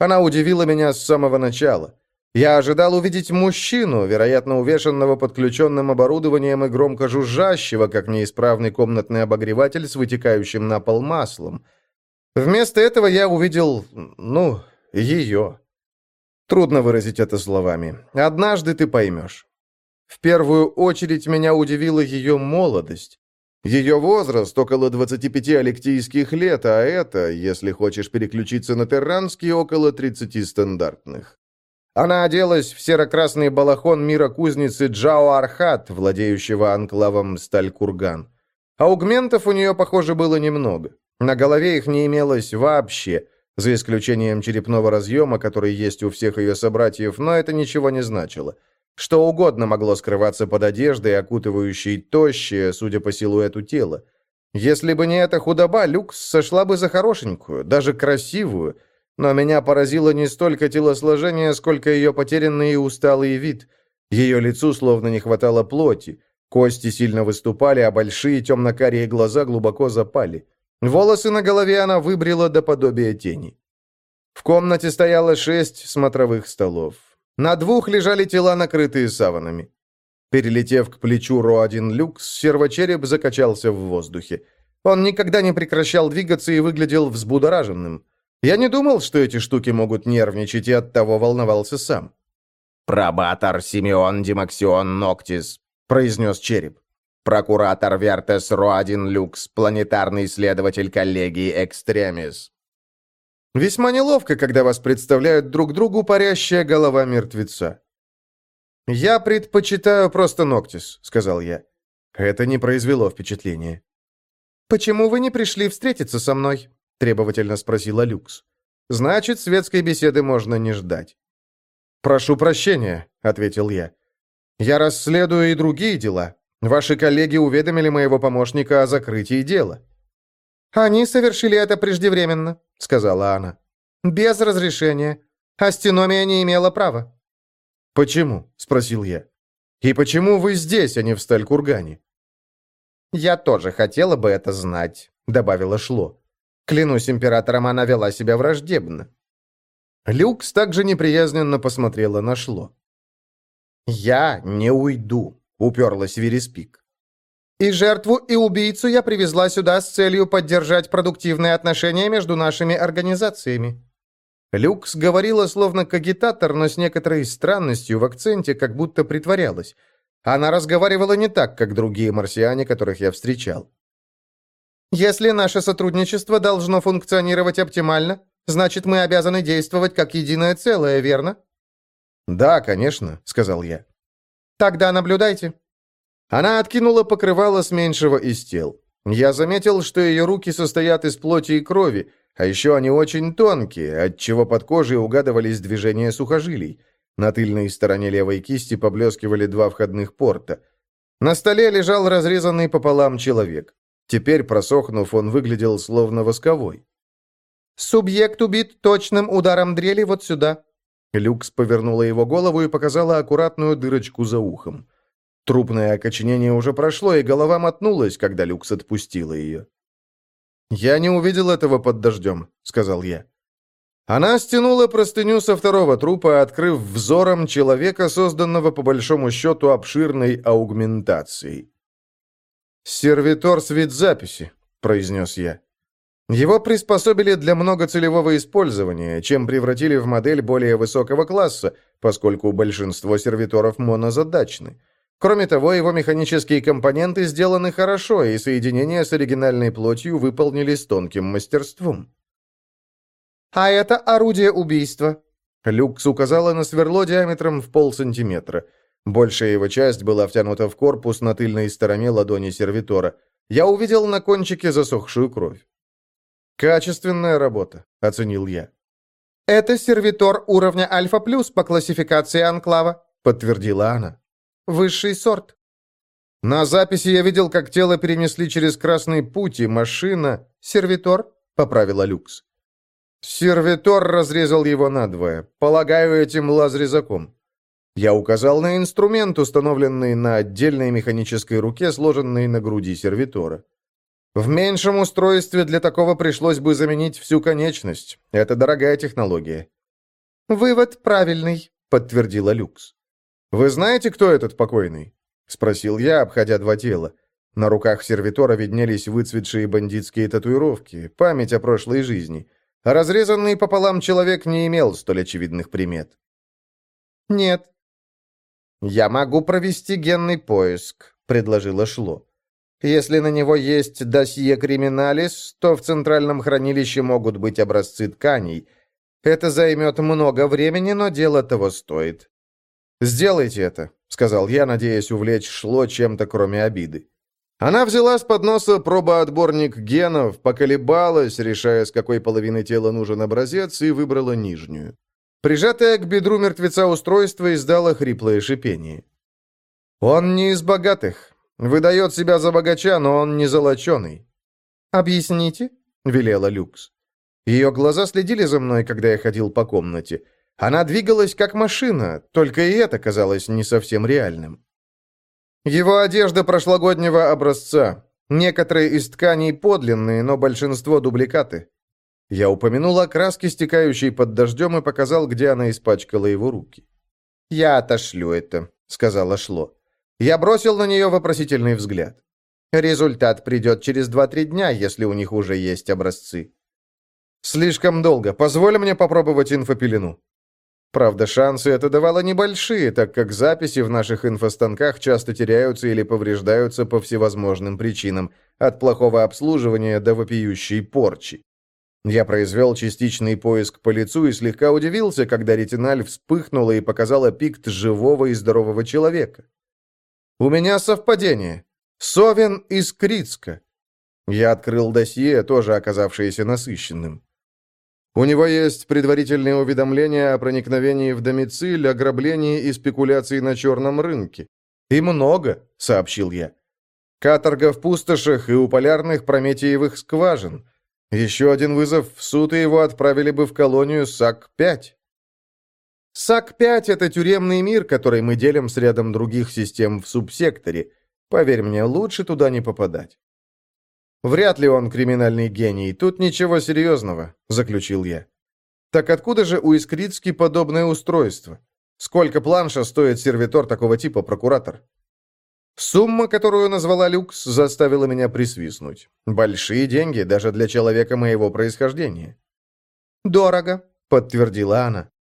Она удивила меня с самого начала. Я ожидал увидеть мужчину, вероятно, увешанного подключенным оборудованием и громко жужжащего, как неисправный комнатный обогреватель с вытекающим на пол маслом. Вместо этого я увидел, ну, ее. Трудно выразить это словами. Однажды ты поймешь. В первую очередь меня удивила ее молодость. Ее возраст около 25 алектийских лет, а это, если хочешь переключиться на терранский, около 30 стандартных. Она оделась в серо-красный балахон мира кузницы Джао Архат, владеющего анклавом Сталь-Курган. Аугментов у нее, похоже, было немного. На голове их не имелось вообще, за исключением черепного разъема, который есть у всех ее собратьев, но это ничего не значило. Что угодно могло скрываться под одеждой, окутывающей тощее, судя по силуэту тела. Если бы не эта худоба, Люкс сошла бы за хорошенькую, даже красивую – но меня поразило не столько телосложение, сколько ее потерянный и усталый вид. Ее лицу словно не хватало плоти. Кости сильно выступали, а большие темно-карие глаза глубоко запали. Волосы на голове она выбрила до подобия тени. В комнате стояло шесть смотровых столов. На двух лежали тела, накрытые саванами. Перелетев к плечу Ро-1 Люкс, сервочереп закачался в воздухе. Он никогда не прекращал двигаться и выглядел взбудораженным. Я не думал, что эти штуки могут нервничать, и оттого волновался сам. «Пробатор Симеон Димаксион Ноктис», — произнес череп. «Прокуратор Вертес Роадин Люкс, планетарный исследователь коллегии Экстремис». Весьма неловко, когда вас представляют друг другу парящая голова мертвеца. «Я предпочитаю просто Ноктис», — сказал я. Это не произвело впечатления. «Почему вы не пришли встретиться со мной?» — требовательно спросила Люкс. «Значит, светской беседы можно не ждать». «Прошу прощения», — ответил я. «Я расследую и другие дела. Ваши коллеги уведомили моего помощника о закрытии дела». «Они совершили это преждевременно», — сказала она. «Без разрешения. Астеномия не имела права». «Почему?» — спросил я. «И почему вы здесь, а не в Сталькургане?» «Я тоже хотела бы это знать», — добавила Шло. Клянусь императором, она вела себя враждебно. Люкс также неприязненно посмотрела на Шло. «Я не уйду», — уперлась Вереспик. «И жертву, и убийцу я привезла сюда с целью поддержать продуктивные отношения между нашими организациями». Люкс говорила словно кагитатор, но с некоторой странностью в акценте, как будто притворялась. Она разговаривала не так, как другие марсиане, которых я встречал. Если наше сотрудничество должно функционировать оптимально, значит, мы обязаны действовать как единое целое, верно?» «Да, конечно», — сказал я. «Тогда наблюдайте». Она откинула покрывало с меньшего из тел. Я заметил, что ее руки состоят из плоти и крови, а еще они очень тонкие, отчего под кожей угадывались движения сухожилий. На тыльной стороне левой кисти поблескивали два входных порта. На столе лежал разрезанный пополам человек. Теперь, просохнув, он выглядел словно восковой. «Субъект убит точным ударом дрели вот сюда». Люкс повернула его голову и показала аккуратную дырочку за ухом. Трупное окоченение уже прошло, и голова мотнулась, когда Люкс отпустила ее. «Я не увидел этого под дождем», — сказал я. Она стянула простыню со второго трупа, открыв взором человека, созданного по большому счету обширной аугментацией. «Сервитор с видзаписи», — произнес я. Его приспособили для многоцелевого использования, чем превратили в модель более высокого класса, поскольку большинство сервиторов монозадачны. Кроме того, его механические компоненты сделаны хорошо, и соединения с оригинальной плотью выполнили с тонким мастерством. «А это орудие убийства», Люкс указала на сверло диаметром в полсантиметра. Большая его часть была втянута в корпус на тыльной стороне ладони сервитора. Я увидел на кончике засохшую кровь. «Качественная работа», — оценил я. «Это сервитор уровня Альфа Плюс по классификации Анклава», — подтвердила она. «Высший сорт». На записи я видел, как тело перенесли через Красный Путь, и машина... «Сервитор», — поправила Люкс. Сервитор разрезал его надвое, полагаю, этим лазрезаком. Я указал на инструмент, установленный на отдельной механической руке, сложенной на груди сервитора. В меньшем устройстве для такого пришлось бы заменить всю конечность. Это дорогая технология. «Вывод правильный», — подтвердила Люкс. «Вы знаете, кто этот покойный?» — спросил я, обходя два тела. На руках сервитора виднелись выцветшие бандитские татуировки, память о прошлой жизни — Разрезанный пополам человек не имел столь очевидных примет. «Нет». «Я могу провести генный поиск», — предложила Шло. «Если на него есть досье криминалис, то в центральном хранилище могут быть образцы тканей. Это займет много времени, но дело того стоит». «Сделайте это», — сказал я, надеясь увлечь Шло чем-то, кроме обиды. Она взяла с подноса пробоотборник генов, поколебалась, решая, с какой половины тела нужен образец, и выбрала нижнюю. Прижатое к бедру мертвеца устройство издало хриплое шипение. «Он не из богатых. Выдает себя за богача, но он не золоченый». «Объясните?» — велела Люкс. Ее глаза следили за мной, когда я ходил по комнате. Она двигалась как машина, только и это казалось не совсем реальным. Его одежда прошлогоднего образца. Некоторые из тканей подлинные, но большинство дубликаты. Я упомянул о краске, стекающей под дождем, и показал, где она испачкала его руки. «Я отошлю это», — сказала Шло. Я бросил на нее вопросительный взгляд. Результат придет через 2-3 дня, если у них уже есть образцы. «Слишком долго. Позволь мне попробовать инфопелену». Правда, шансы это давало небольшие, так как записи в наших инфостанках часто теряются или повреждаются по всевозможным причинам, от плохого обслуживания до вопиющей порчи. Я произвел частичный поиск по лицу и слегка удивился, когда ретиналь вспыхнула и показала пикт живого и здорового человека. «У меня совпадение. Совин из Крицка». Я открыл досье, тоже оказавшееся насыщенным. У него есть предварительные уведомления о проникновении в домициль, ограблении и спекуляции на черном рынке. И много, сообщил я. Каторга в пустошах и у полярных прометеевых скважин. Еще один вызов в суд, и его отправили бы в колонию САК-5. САК-5 — это тюремный мир, который мы делим с рядом других систем в субсекторе. Поверь мне, лучше туда не попадать. «Вряд ли он криминальный гений. Тут ничего серьезного», — заключил я. «Так откуда же у Искрицки подобное устройство? Сколько планша стоит сервитор такого типа, прокуратор?» Сумма, которую назвала Люкс, заставила меня присвистнуть. Большие деньги даже для человека моего происхождения. «Дорого», — подтвердила она.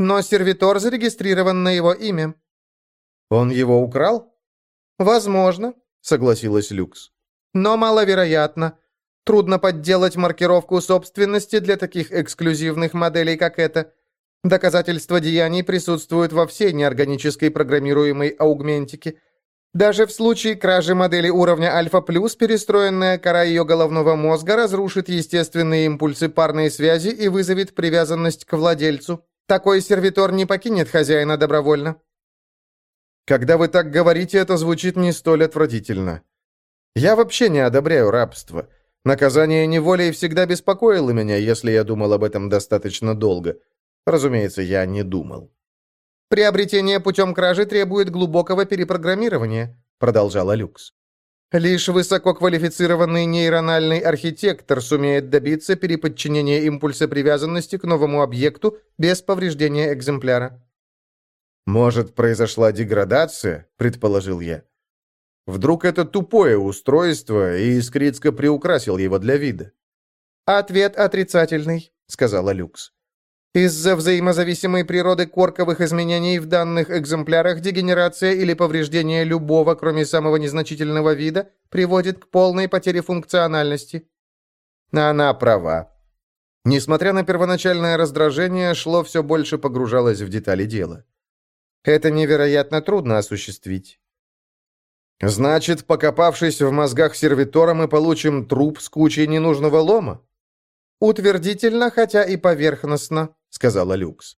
«Но сервитор зарегистрирован на его имя». «Он его украл?» «Возможно», — согласилась Люкс но маловероятно. Трудно подделать маркировку собственности для таких эксклюзивных моделей, как эта. Доказательства деяний присутствуют во всей неорганической программируемой аугментике. Даже в случае кражи модели уровня Альфа+, перестроенная кора ее головного мозга разрушит естественные импульсы парной связи и вызовет привязанность к владельцу. Такой сервитор не покинет хозяина добровольно. Когда вы так говорите, это звучит не столь отвратительно. Я вообще не одобряю рабство. Наказание неволей всегда беспокоило меня, если я думал об этом достаточно долго. Разумеется, я не думал. «Приобретение путем кражи требует глубокого перепрограммирования», продолжала Люкс. Лишь высококвалифицированный нейрональный архитектор сумеет добиться переподчинения импульса привязанности к новому объекту без повреждения экземпляра. «Может, произошла деградация?» – предположил я. Вдруг это тупое устройство, и Искрицко приукрасил его для вида. «Ответ отрицательный», — сказала Люкс. Из-за взаимозависимой природы корковых изменений в данных экземплярах дегенерация или повреждение любого, кроме самого незначительного вида, приводит к полной потере функциональности. Она права. Несмотря на первоначальное раздражение, шло все больше погружалось в детали дела. Это невероятно трудно осуществить. Значит, покопавшись в мозгах сервитора, мы получим труп с кучей ненужного лома? Утвердительно, хотя и поверхностно, сказала Люкс.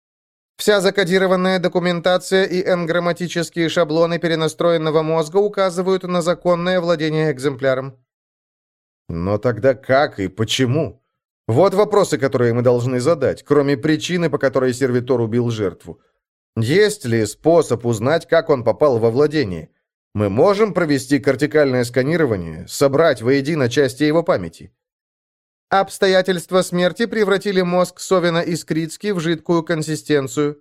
Вся закодированная документация и энграмматические шаблоны перенастроенного мозга указывают на законное владение экземпляром. Но тогда как и почему? Вот вопросы, которые мы должны задать, кроме причины, по которой сервитор убил жертву. Есть ли способ узнать, как он попал во владение? Мы можем провести кортикальное сканирование, собрать воедино части его памяти? Обстоятельства смерти превратили мозг Совина Искрицки в жидкую консистенцию.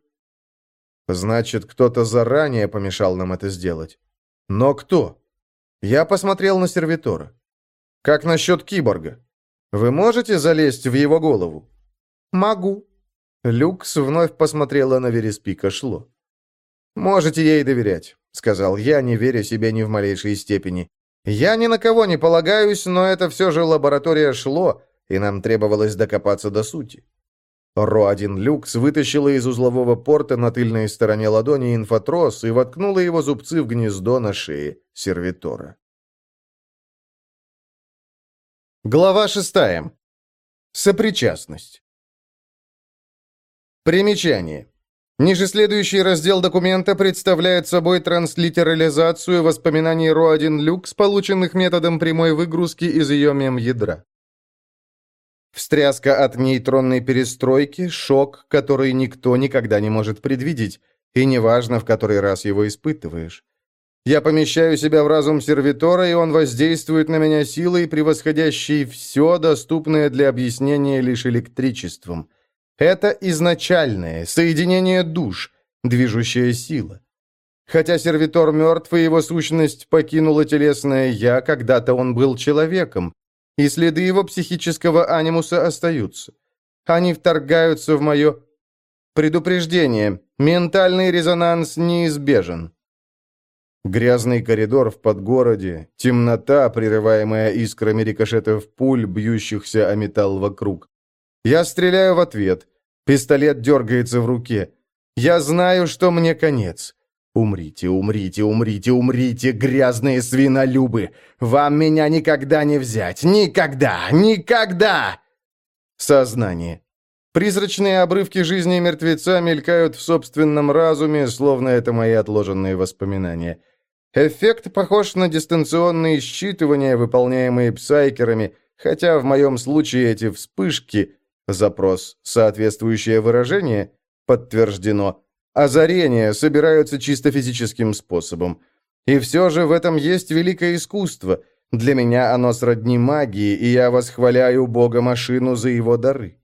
Значит, кто-то заранее помешал нам это сделать. Но кто? Я посмотрел на сервитора. Как насчет киборга? Вы можете залезть в его голову? Могу. Люкс вновь посмотрела на Вереспика Шло. «Можете ей доверять», — сказал я, не веря себе ни в малейшей степени. «Я ни на кого не полагаюсь, но это все же лаборатория Шло, и нам требовалось докопаться до сути. Ро-1 Люкс вытащила из узлового порта на тыльной стороне ладони инфотрос и воткнула его зубцы в гнездо на шее сервитора. Глава шестая. Сопричастность. Примечание. Ниже следующий раздел документа представляет собой транслитерализацию воспоминаний Ро-1 Люкс, полученных методом прямой выгрузки из ее мем-ядра. Встряска от нейтронной перестройки, шок, который никто никогда не может предвидеть, и неважно, в который раз его испытываешь. Я помещаю себя в разум сервитора, и он воздействует на меня силой, превосходящей все, доступное для объяснения лишь электричеством. Это изначальное, соединение душ, движущая сила. Хотя сервитор мертв, и его сущность покинула телесное «я», когда-то он был человеком, и следы его психического анимуса остаются. Они вторгаются в мое... Предупреждение. Ментальный резонанс неизбежен. Грязный коридор в подгороде, темнота, прерываемая искрами рикошетов пуль, бьющихся о металл вокруг. Я стреляю в ответ. Пистолет дергается в руке. Я знаю, что мне конец. Умрите, умрите, умрите, умрите, грязные свинолюбы! Вам меня никогда не взять! Никогда! Никогда!» Сознание. Призрачные обрывки жизни мертвеца мелькают в собственном разуме, словно это мои отложенные воспоминания. Эффект похож на дистанционные считывания, выполняемые псайкерами, хотя в моем случае эти вспышки, запрос, соответствующее выражение, подтверждено, озарения собираются чисто физическим способом. И все же в этом есть великое искусство. Для меня оно сродни магии, и я восхваляю Бога-машину за его дары.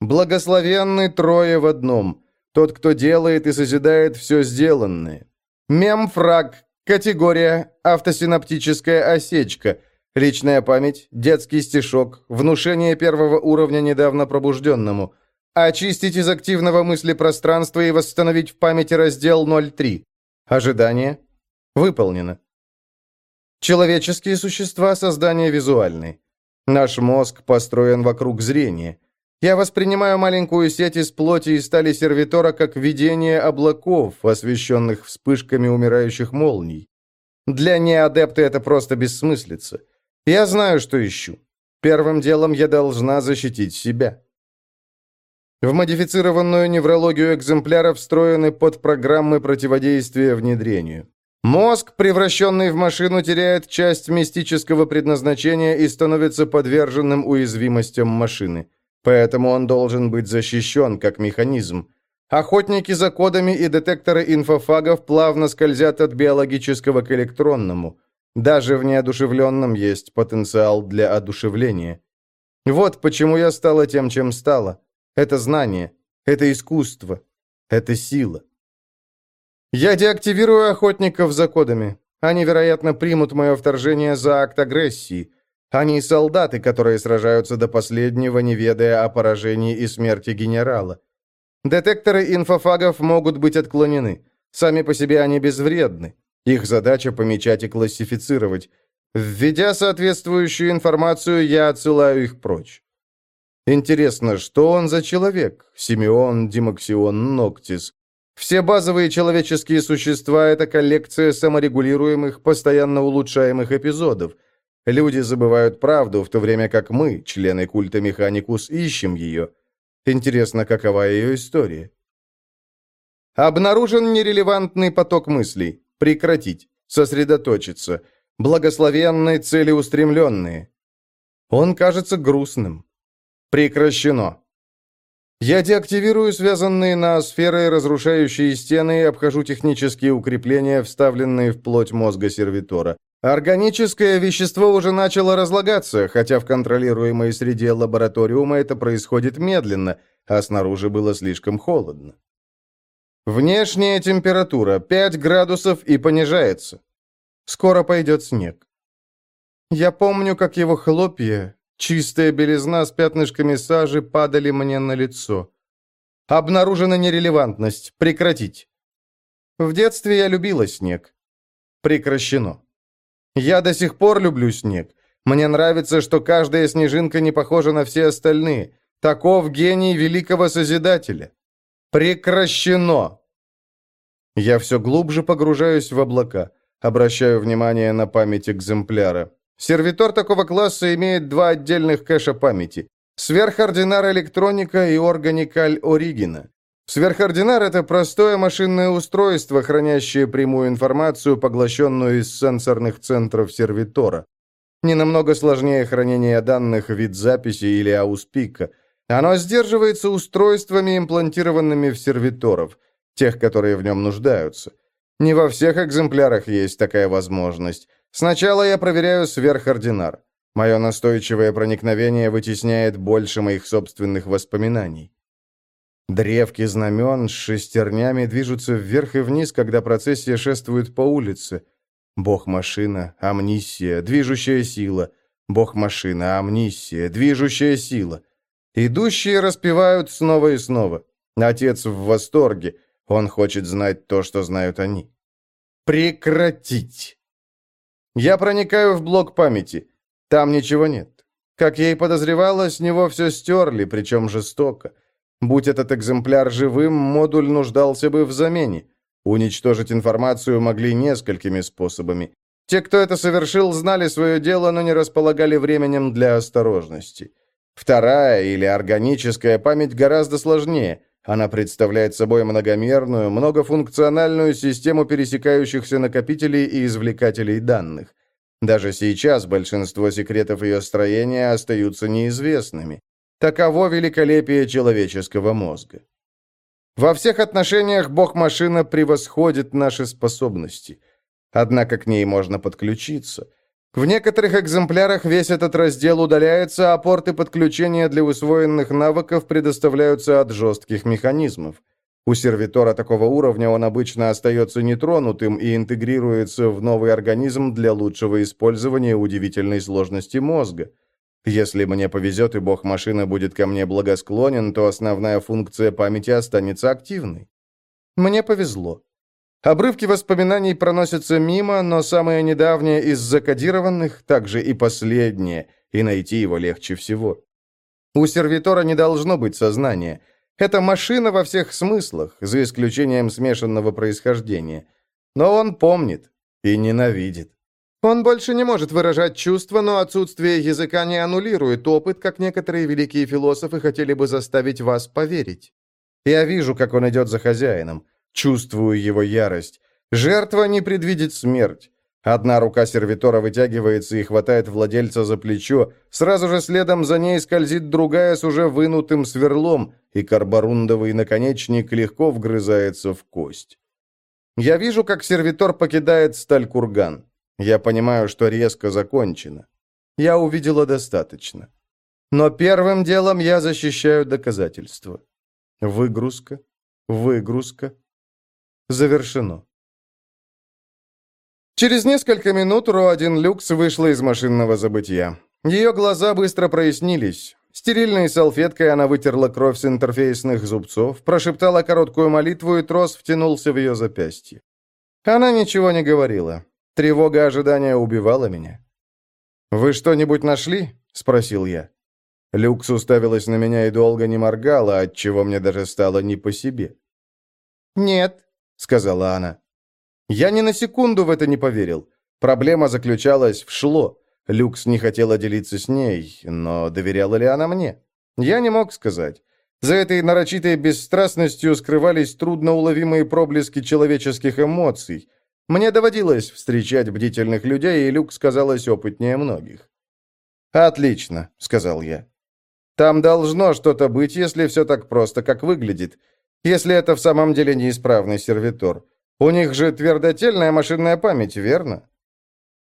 Благословенны трое в одном. Тот, кто делает и созидает все сделанное. Мемфраг, категория автосинаптическая осечка, личная память, детский стишок, внушение первого уровня недавно пробужденному – Очистить из активного мысли пространства и восстановить в памяти раздел 03. Ожидание. Выполнено. Человеческие существа – создания визуальные. Наш мозг построен вокруг зрения. Я воспринимаю маленькую сеть из плоти и стали сервитора как видение облаков, освещенных вспышками умирающих молний. Для неадепта это просто бессмыслица. Я знаю, что ищу. Первым делом я должна защитить себя. В модифицированную неврологию экземпляра встроены подпрограммы противодействия внедрению. Мозг, превращенный в машину, теряет часть мистического предназначения и становится подверженным уязвимостям машины. Поэтому он должен быть защищен как механизм. Охотники за кодами и детекторы инфофагов плавно скользят от биологического к электронному. Даже в неодушевленном есть потенциал для одушевления. Вот почему я стала тем, чем стала. Это знание, это искусство, это сила. Я деактивирую охотников за кодами. Они, вероятно, примут мое вторжение за акт агрессии. Они солдаты, которые сражаются до последнего, не ведая о поражении и смерти генерала. Детекторы инфофагов могут быть отклонены. Сами по себе они безвредны. Их задача помечать и классифицировать. Введя соответствующую информацию, я отсылаю их прочь. Интересно, что он за человек? Симеон, Димаксион, Ноктис. Все базовые человеческие существа — это коллекция саморегулируемых, постоянно улучшаемых эпизодов. Люди забывают правду, в то время как мы, члены культа Механикус, ищем ее. Интересно, какова ее история? Обнаружен нерелевантный поток мыслей. Прекратить. Сосредоточиться. Благословенные целеустремленные. Он кажется грустным. Прекращено. Я деактивирую связанные на сферы разрушающие стены и обхожу технические укрепления, вставленные в плоть мозга сервитора. Органическое вещество уже начало разлагаться, хотя в контролируемой среде лабораториума это происходит медленно, а снаружи было слишком холодно. Внешняя температура 5 градусов и понижается. Скоро пойдет снег. Я помню, как его хлопья, чистая белизна с пятнышками сажи, падали мне на лицо. Обнаружена нерелевантность. Прекратить. В детстве я любила снег. Прекращено. Я до сих пор люблю снег. Мне нравится, что каждая снежинка не похожа на все остальные. Таков гений великого Созидателя. Прекращено! Я все глубже погружаюсь в облака, обращаю внимание на память экземпляра. Сервитор такого класса имеет два отдельных кэша памяти. Сверхординар электроника и органикаль оригина. Сверхординар – это простое машинное устройство, хранящее прямую информацию, поглощенную из сенсорных центров сервитора. Не намного сложнее хранения данных вид записи или ауспика – оно сдерживается устройствами, имплантированными в сервиторов, тех, которые в нем нуждаются. Не во всех экземплярах есть такая возможность. Сначала я проверяю сверхординар. Мое настойчивое проникновение вытесняет больше моих собственных воспоминаний. Древки знамен с шестернями движутся вверх и вниз, когда процессия шествует по улице. Бог-машина, амнисия, движущая сила. Бог-машина, амнисия, движущая сила. Идущие распевают снова и снова. Отец в восторге. Он хочет знать то, что знают они. Прекратить. Я проникаю в блок памяти. Там ничего нет. Как я и подозревала, с него все стерли, причем жестоко. Будь этот экземпляр живым, модуль нуждался бы в замене. Уничтожить информацию могли несколькими способами. Те, кто это совершил, знали свое дело, но не располагали временем для осторожности. Вторая, или органическая память, гораздо сложнее. Она представляет собой многомерную, многофункциональную систему пересекающихся накопителей и извлекателей данных. Даже сейчас большинство секретов ее строения остаются неизвестными. Таково великолепие человеческого мозга. Во всех отношениях Бог-машина превосходит наши способности. Однако к ней можно подключиться – в некоторых экземплярах весь этот раздел удаляется, а порты подключения для усвоенных навыков предоставляются от жестких механизмов. У сервитора такого уровня он обычно остается нетронутым и интегрируется в новый организм для лучшего использования удивительной сложности мозга. Если мне повезет и бог-машина будет ко мне благосклонен, то основная функция памяти останется активной. Мне повезло. Обрывки воспоминаний проносятся мимо, но самое недавнее из закодированных, также и последнее, и найти его легче всего. У сервитора не должно быть сознания. Это машина во всех смыслах, за исключением смешанного происхождения. Но он помнит и ненавидит. Он больше не может выражать чувства, но отсутствие языка не аннулирует опыт, как некоторые великие философы хотели бы заставить вас поверить. Я вижу, как он идет за хозяином. Чувствую его ярость. Жертва не предвидит смерть. Одна рука сервитора вытягивается и хватает владельца за плечо, сразу же следом за ней скользит другая с уже вынутым сверлом, и карборундовый наконечник легко вгрызается в кость. Я вижу, как сервитор покидает сталь-курган. Я понимаю, что резко закончено. Я увидела достаточно. Но первым делом я защищаю доказательства. Выгрузка, выгрузка, Завершено. Через несколько минут Ро-1 Люкс вышла из машинного забытия. Ее глаза быстро прояснились. Стерильной салфеткой она вытерла кровь с интерфейсных зубцов, прошептала короткую молитву, и трос втянулся в ее запястье. Она ничего не говорила. Тревога ожидания убивала меня. «Вы что-нибудь нашли?» — спросил я. Люкс уставилась на меня и долго не моргала, отчего мне даже стало не по себе. «Нет», — сказала она. Я ни на секунду в это не поверил. Проблема заключалась в шло. Люкс не хотела делиться с ней, но доверяла ли она мне? Я не мог сказать. За этой нарочитой бесстрастностью скрывались трудноуловимые проблески человеческих эмоций. Мне доводилось встречать бдительных людей, и Люкс казалась опытнее многих. «Отлично», — сказал я. «Там должно что-то быть, если все так просто, как выглядит. Если это в самом деле неисправный сервитор. У них же твердотельная машинная память, верно?»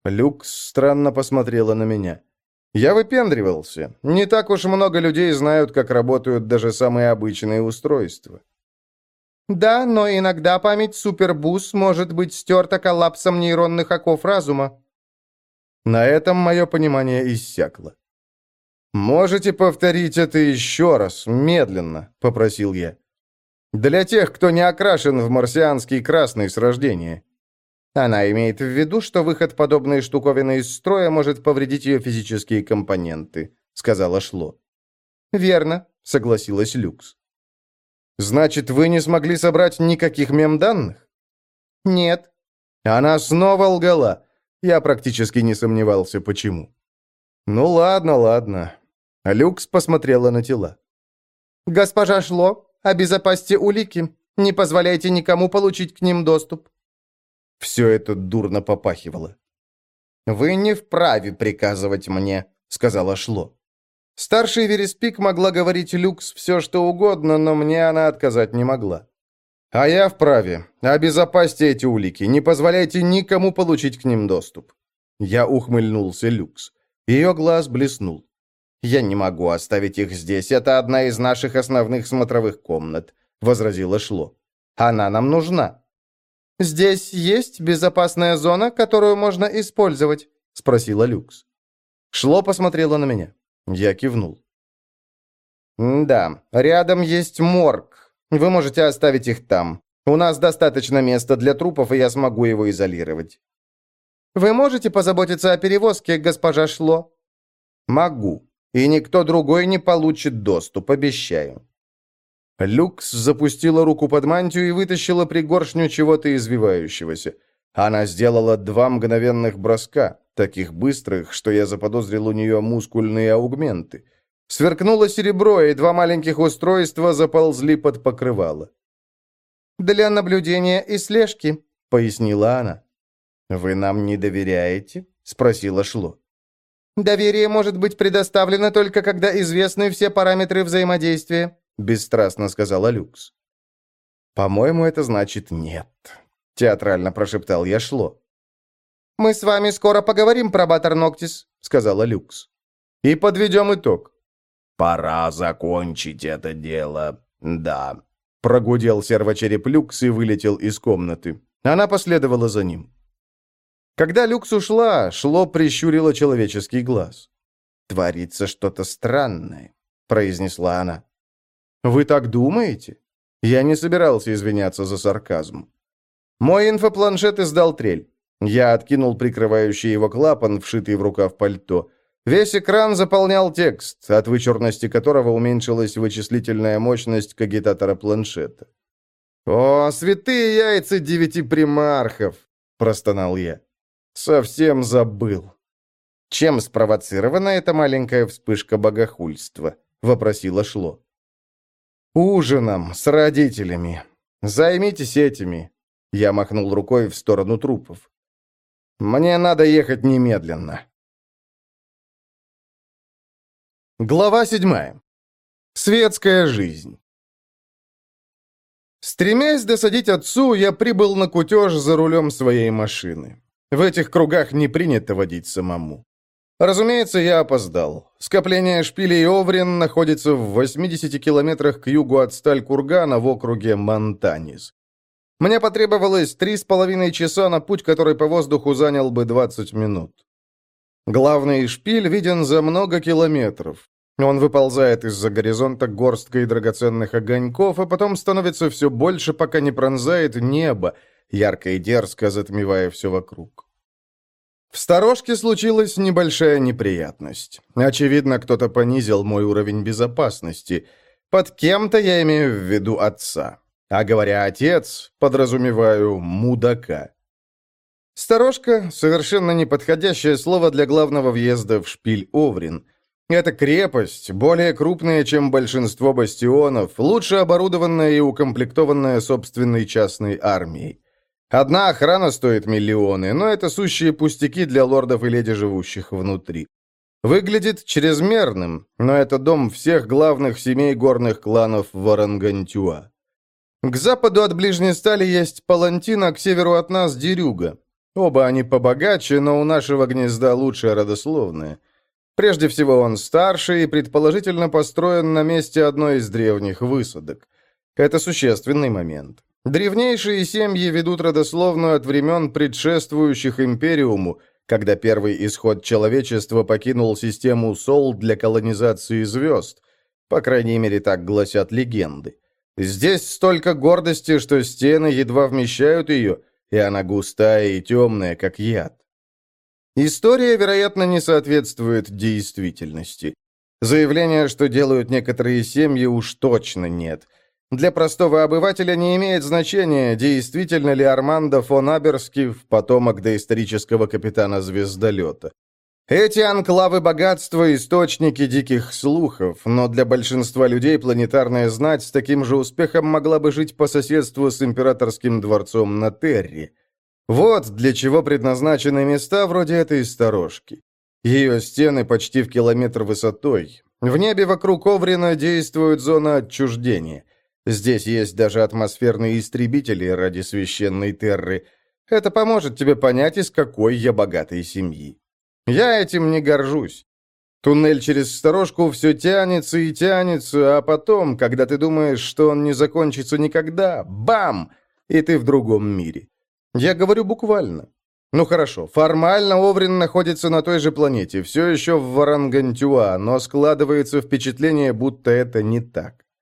Люкс странно посмотрела на меня. Я выпендривался. Не так уж много людей знают, как работают даже самые обычные устройства. Да, но иногда память супербус может быть стерта коллапсом нейронных оков разума. На этом мое понимание иссякло. «Можете повторить это еще раз, медленно?» — попросил я. «Для тех, кто не окрашен в марсианский красный с рождения». Она имеет в виду, что выход подобной штуковины из строя может повредить ее физические компоненты», — сказала Шло. «Верно», — согласилась Люкс. «Значит, вы не смогли собрать никаких мемданных?» «Нет». Она снова лгала. Я практически не сомневался, почему. «Ну ладно, ладно». Люкс посмотрела на тела. «Госпожа Шло, обезопасьте улики. Не позволяйте никому получить к ним доступ». Все это дурно попахивало. «Вы не вправе приказывать мне», — сказала Шло. Старший Вереспик могла говорить Люкс все, что угодно, но мне она отказать не могла. «А я вправе. Обезопасьте эти улики. Не позволяйте никому получить к ним доступ». Я ухмыльнулся Люкс. Ее глаз блеснул. «Я не могу оставить их здесь. Это одна из наших основных смотровых комнат», — возразила Шло. «Она нам нужна». «Здесь есть безопасная зона, которую можно использовать?» — спросила Люкс. Шло посмотрела на меня. Я кивнул. «Да, рядом есть морг. Вы можете оставить их там. У нас достаточно места для трупов, и я смогу его изолировать». «Вы можете позаботиться о перевозке, госпожа Шло?» «Могу. И никто другой не получит доступ, обещаю». Люкс запустила руку под мантию и вытащила пригоршню чего-то извивающегося. Она сделала два мгновенных броска, таких быстрых, что я заподозрил у нее мускульные аугменты. Сверкнуло серебро, и два маленьких устройства заползли под покрывало. «Для наблюдения и слежки», — пояснила она. «Вы нам не доверяете?» — спросила Шло. «Доверие может быть предоставлено только когда известны все параметры взаимодействия», бесстрастно сказала Люкс. «По-моему, это значит нет», — театрально прошептал я Шло. «Мы с вами скоро поговорим про Батер Ноктис», — сказала Люкс. «И подведем итог». «Пора закончить это дело, да», — прогудел сервочереп Люкс и вылетел из комнаты. Она последовала за ним. Когда Люкс ушла, Шло прищурила человеческий глаз. «Творится что-то странное», — произнесла она. «Вы так думаете?» Я не собирался извиняться за сарказм. Мой инфопланшет издал трель. Я откинул прикрывающий его клапан, вшитый в рукав пальто. Весь экран заполнял текст, от вычурности которого уменьшилась вычислительная мощность кагитатора планшета. «О, святые яйца девяти примархов!» – простонал я. «Совсем забыл». «Чем спровоцирована эта маленькая вспышка богохульства?» – вопросила Шло. «Ужином с родителями. Займитесь этими». Я махнул рукой в сторону трупов. «Мне надо ехать немедленно». Глава седьмая. Светская жизнь. Стремясь досадить отцу, я прибыл на кутеж за рулем своей машины. В этих кругах не принято водить самому. Разумеется, я опоздал. Скопление шпилей Оврин находится в 80 километрах к югу от Сталь-Кургана в округе Монтанис. Мне потребовалось три с половиной часа на путь, который по воздуху занял бы 20 минут. Главный шпиль виден за много километров. Он выползает из-за горизонта горсткой драгоценных огоньков, а потом становится все больше, пока не пронзает небо, ярко и дерзко затмевая все вокруг. В сторожке случилась небольшая неприятность. Очевидно, кто-то понизил мой уровень безопасности. Под кем-то я имею в виду отца. А говоря «отец», подразумеваю «мудака». Сторожка — совершенно неподходящее слово для главного въезда в Шпиль-Оврин — это крепость, более крупная, чем большинство бастионов, лучше оборудованная и укомплектованная собственной частной армией. Одна охрана стоит миллионы, но это сущие пустяки для лордов и леди, живущих внутри. Выглядит чрезмерным, но это дом всех главных семей горных кланов Варангантюа. К западу от Ближней Стали есть Палантин, а к северу от нас Дерюга. Оба они побогаче, но у нашего гнезда лучшее родословное – Прежде всего, он старше и, предположительно, построен на месте одной из древних высадок. Это существенный момент. Древнейшие семьи ведут родословную от времен, предшествующих Империуму, когда первый исход человечества покинул систему Сол для колонизации звезд. По крайней мере, так гласят легенды. Здесь столько гордости, что стены едва вмещают ее, и она густая и темная, как яд. История, вероятно, не соответствует действительности. Заявления, что делают некоторые семьи, уж точно нет. Для простого обывателя не имеет значения, действительно ли Армандо фон Аберскив потомок доисторического капитана звездолета. Эти анклавы богатства – источники диких слухов, но для большинства людей планетарная знать с таким же успехом могла бы жить по соседству с императорским дворцом на Терри. Вот для чего предназначены места вроде этой сторожки. Ее стены почти в километр высотой. В небе вокруг Оврина действует зона отчуждения. Здесь есть даже атмосферные истребители ради священной терры. Это поможет тебе понять, из какой я богатой семьи. Я этим не горжусь. Туннель через сторожку все тянется и тянется, а потом, когда ты думаешь, что он не закончится никогда, бам! И ты в другом мире. Я говорю буквально. Ну хорошо, формально Оврин находится на той же планете, все еще в Варангантюа, но складывается впечатление, будто это не так.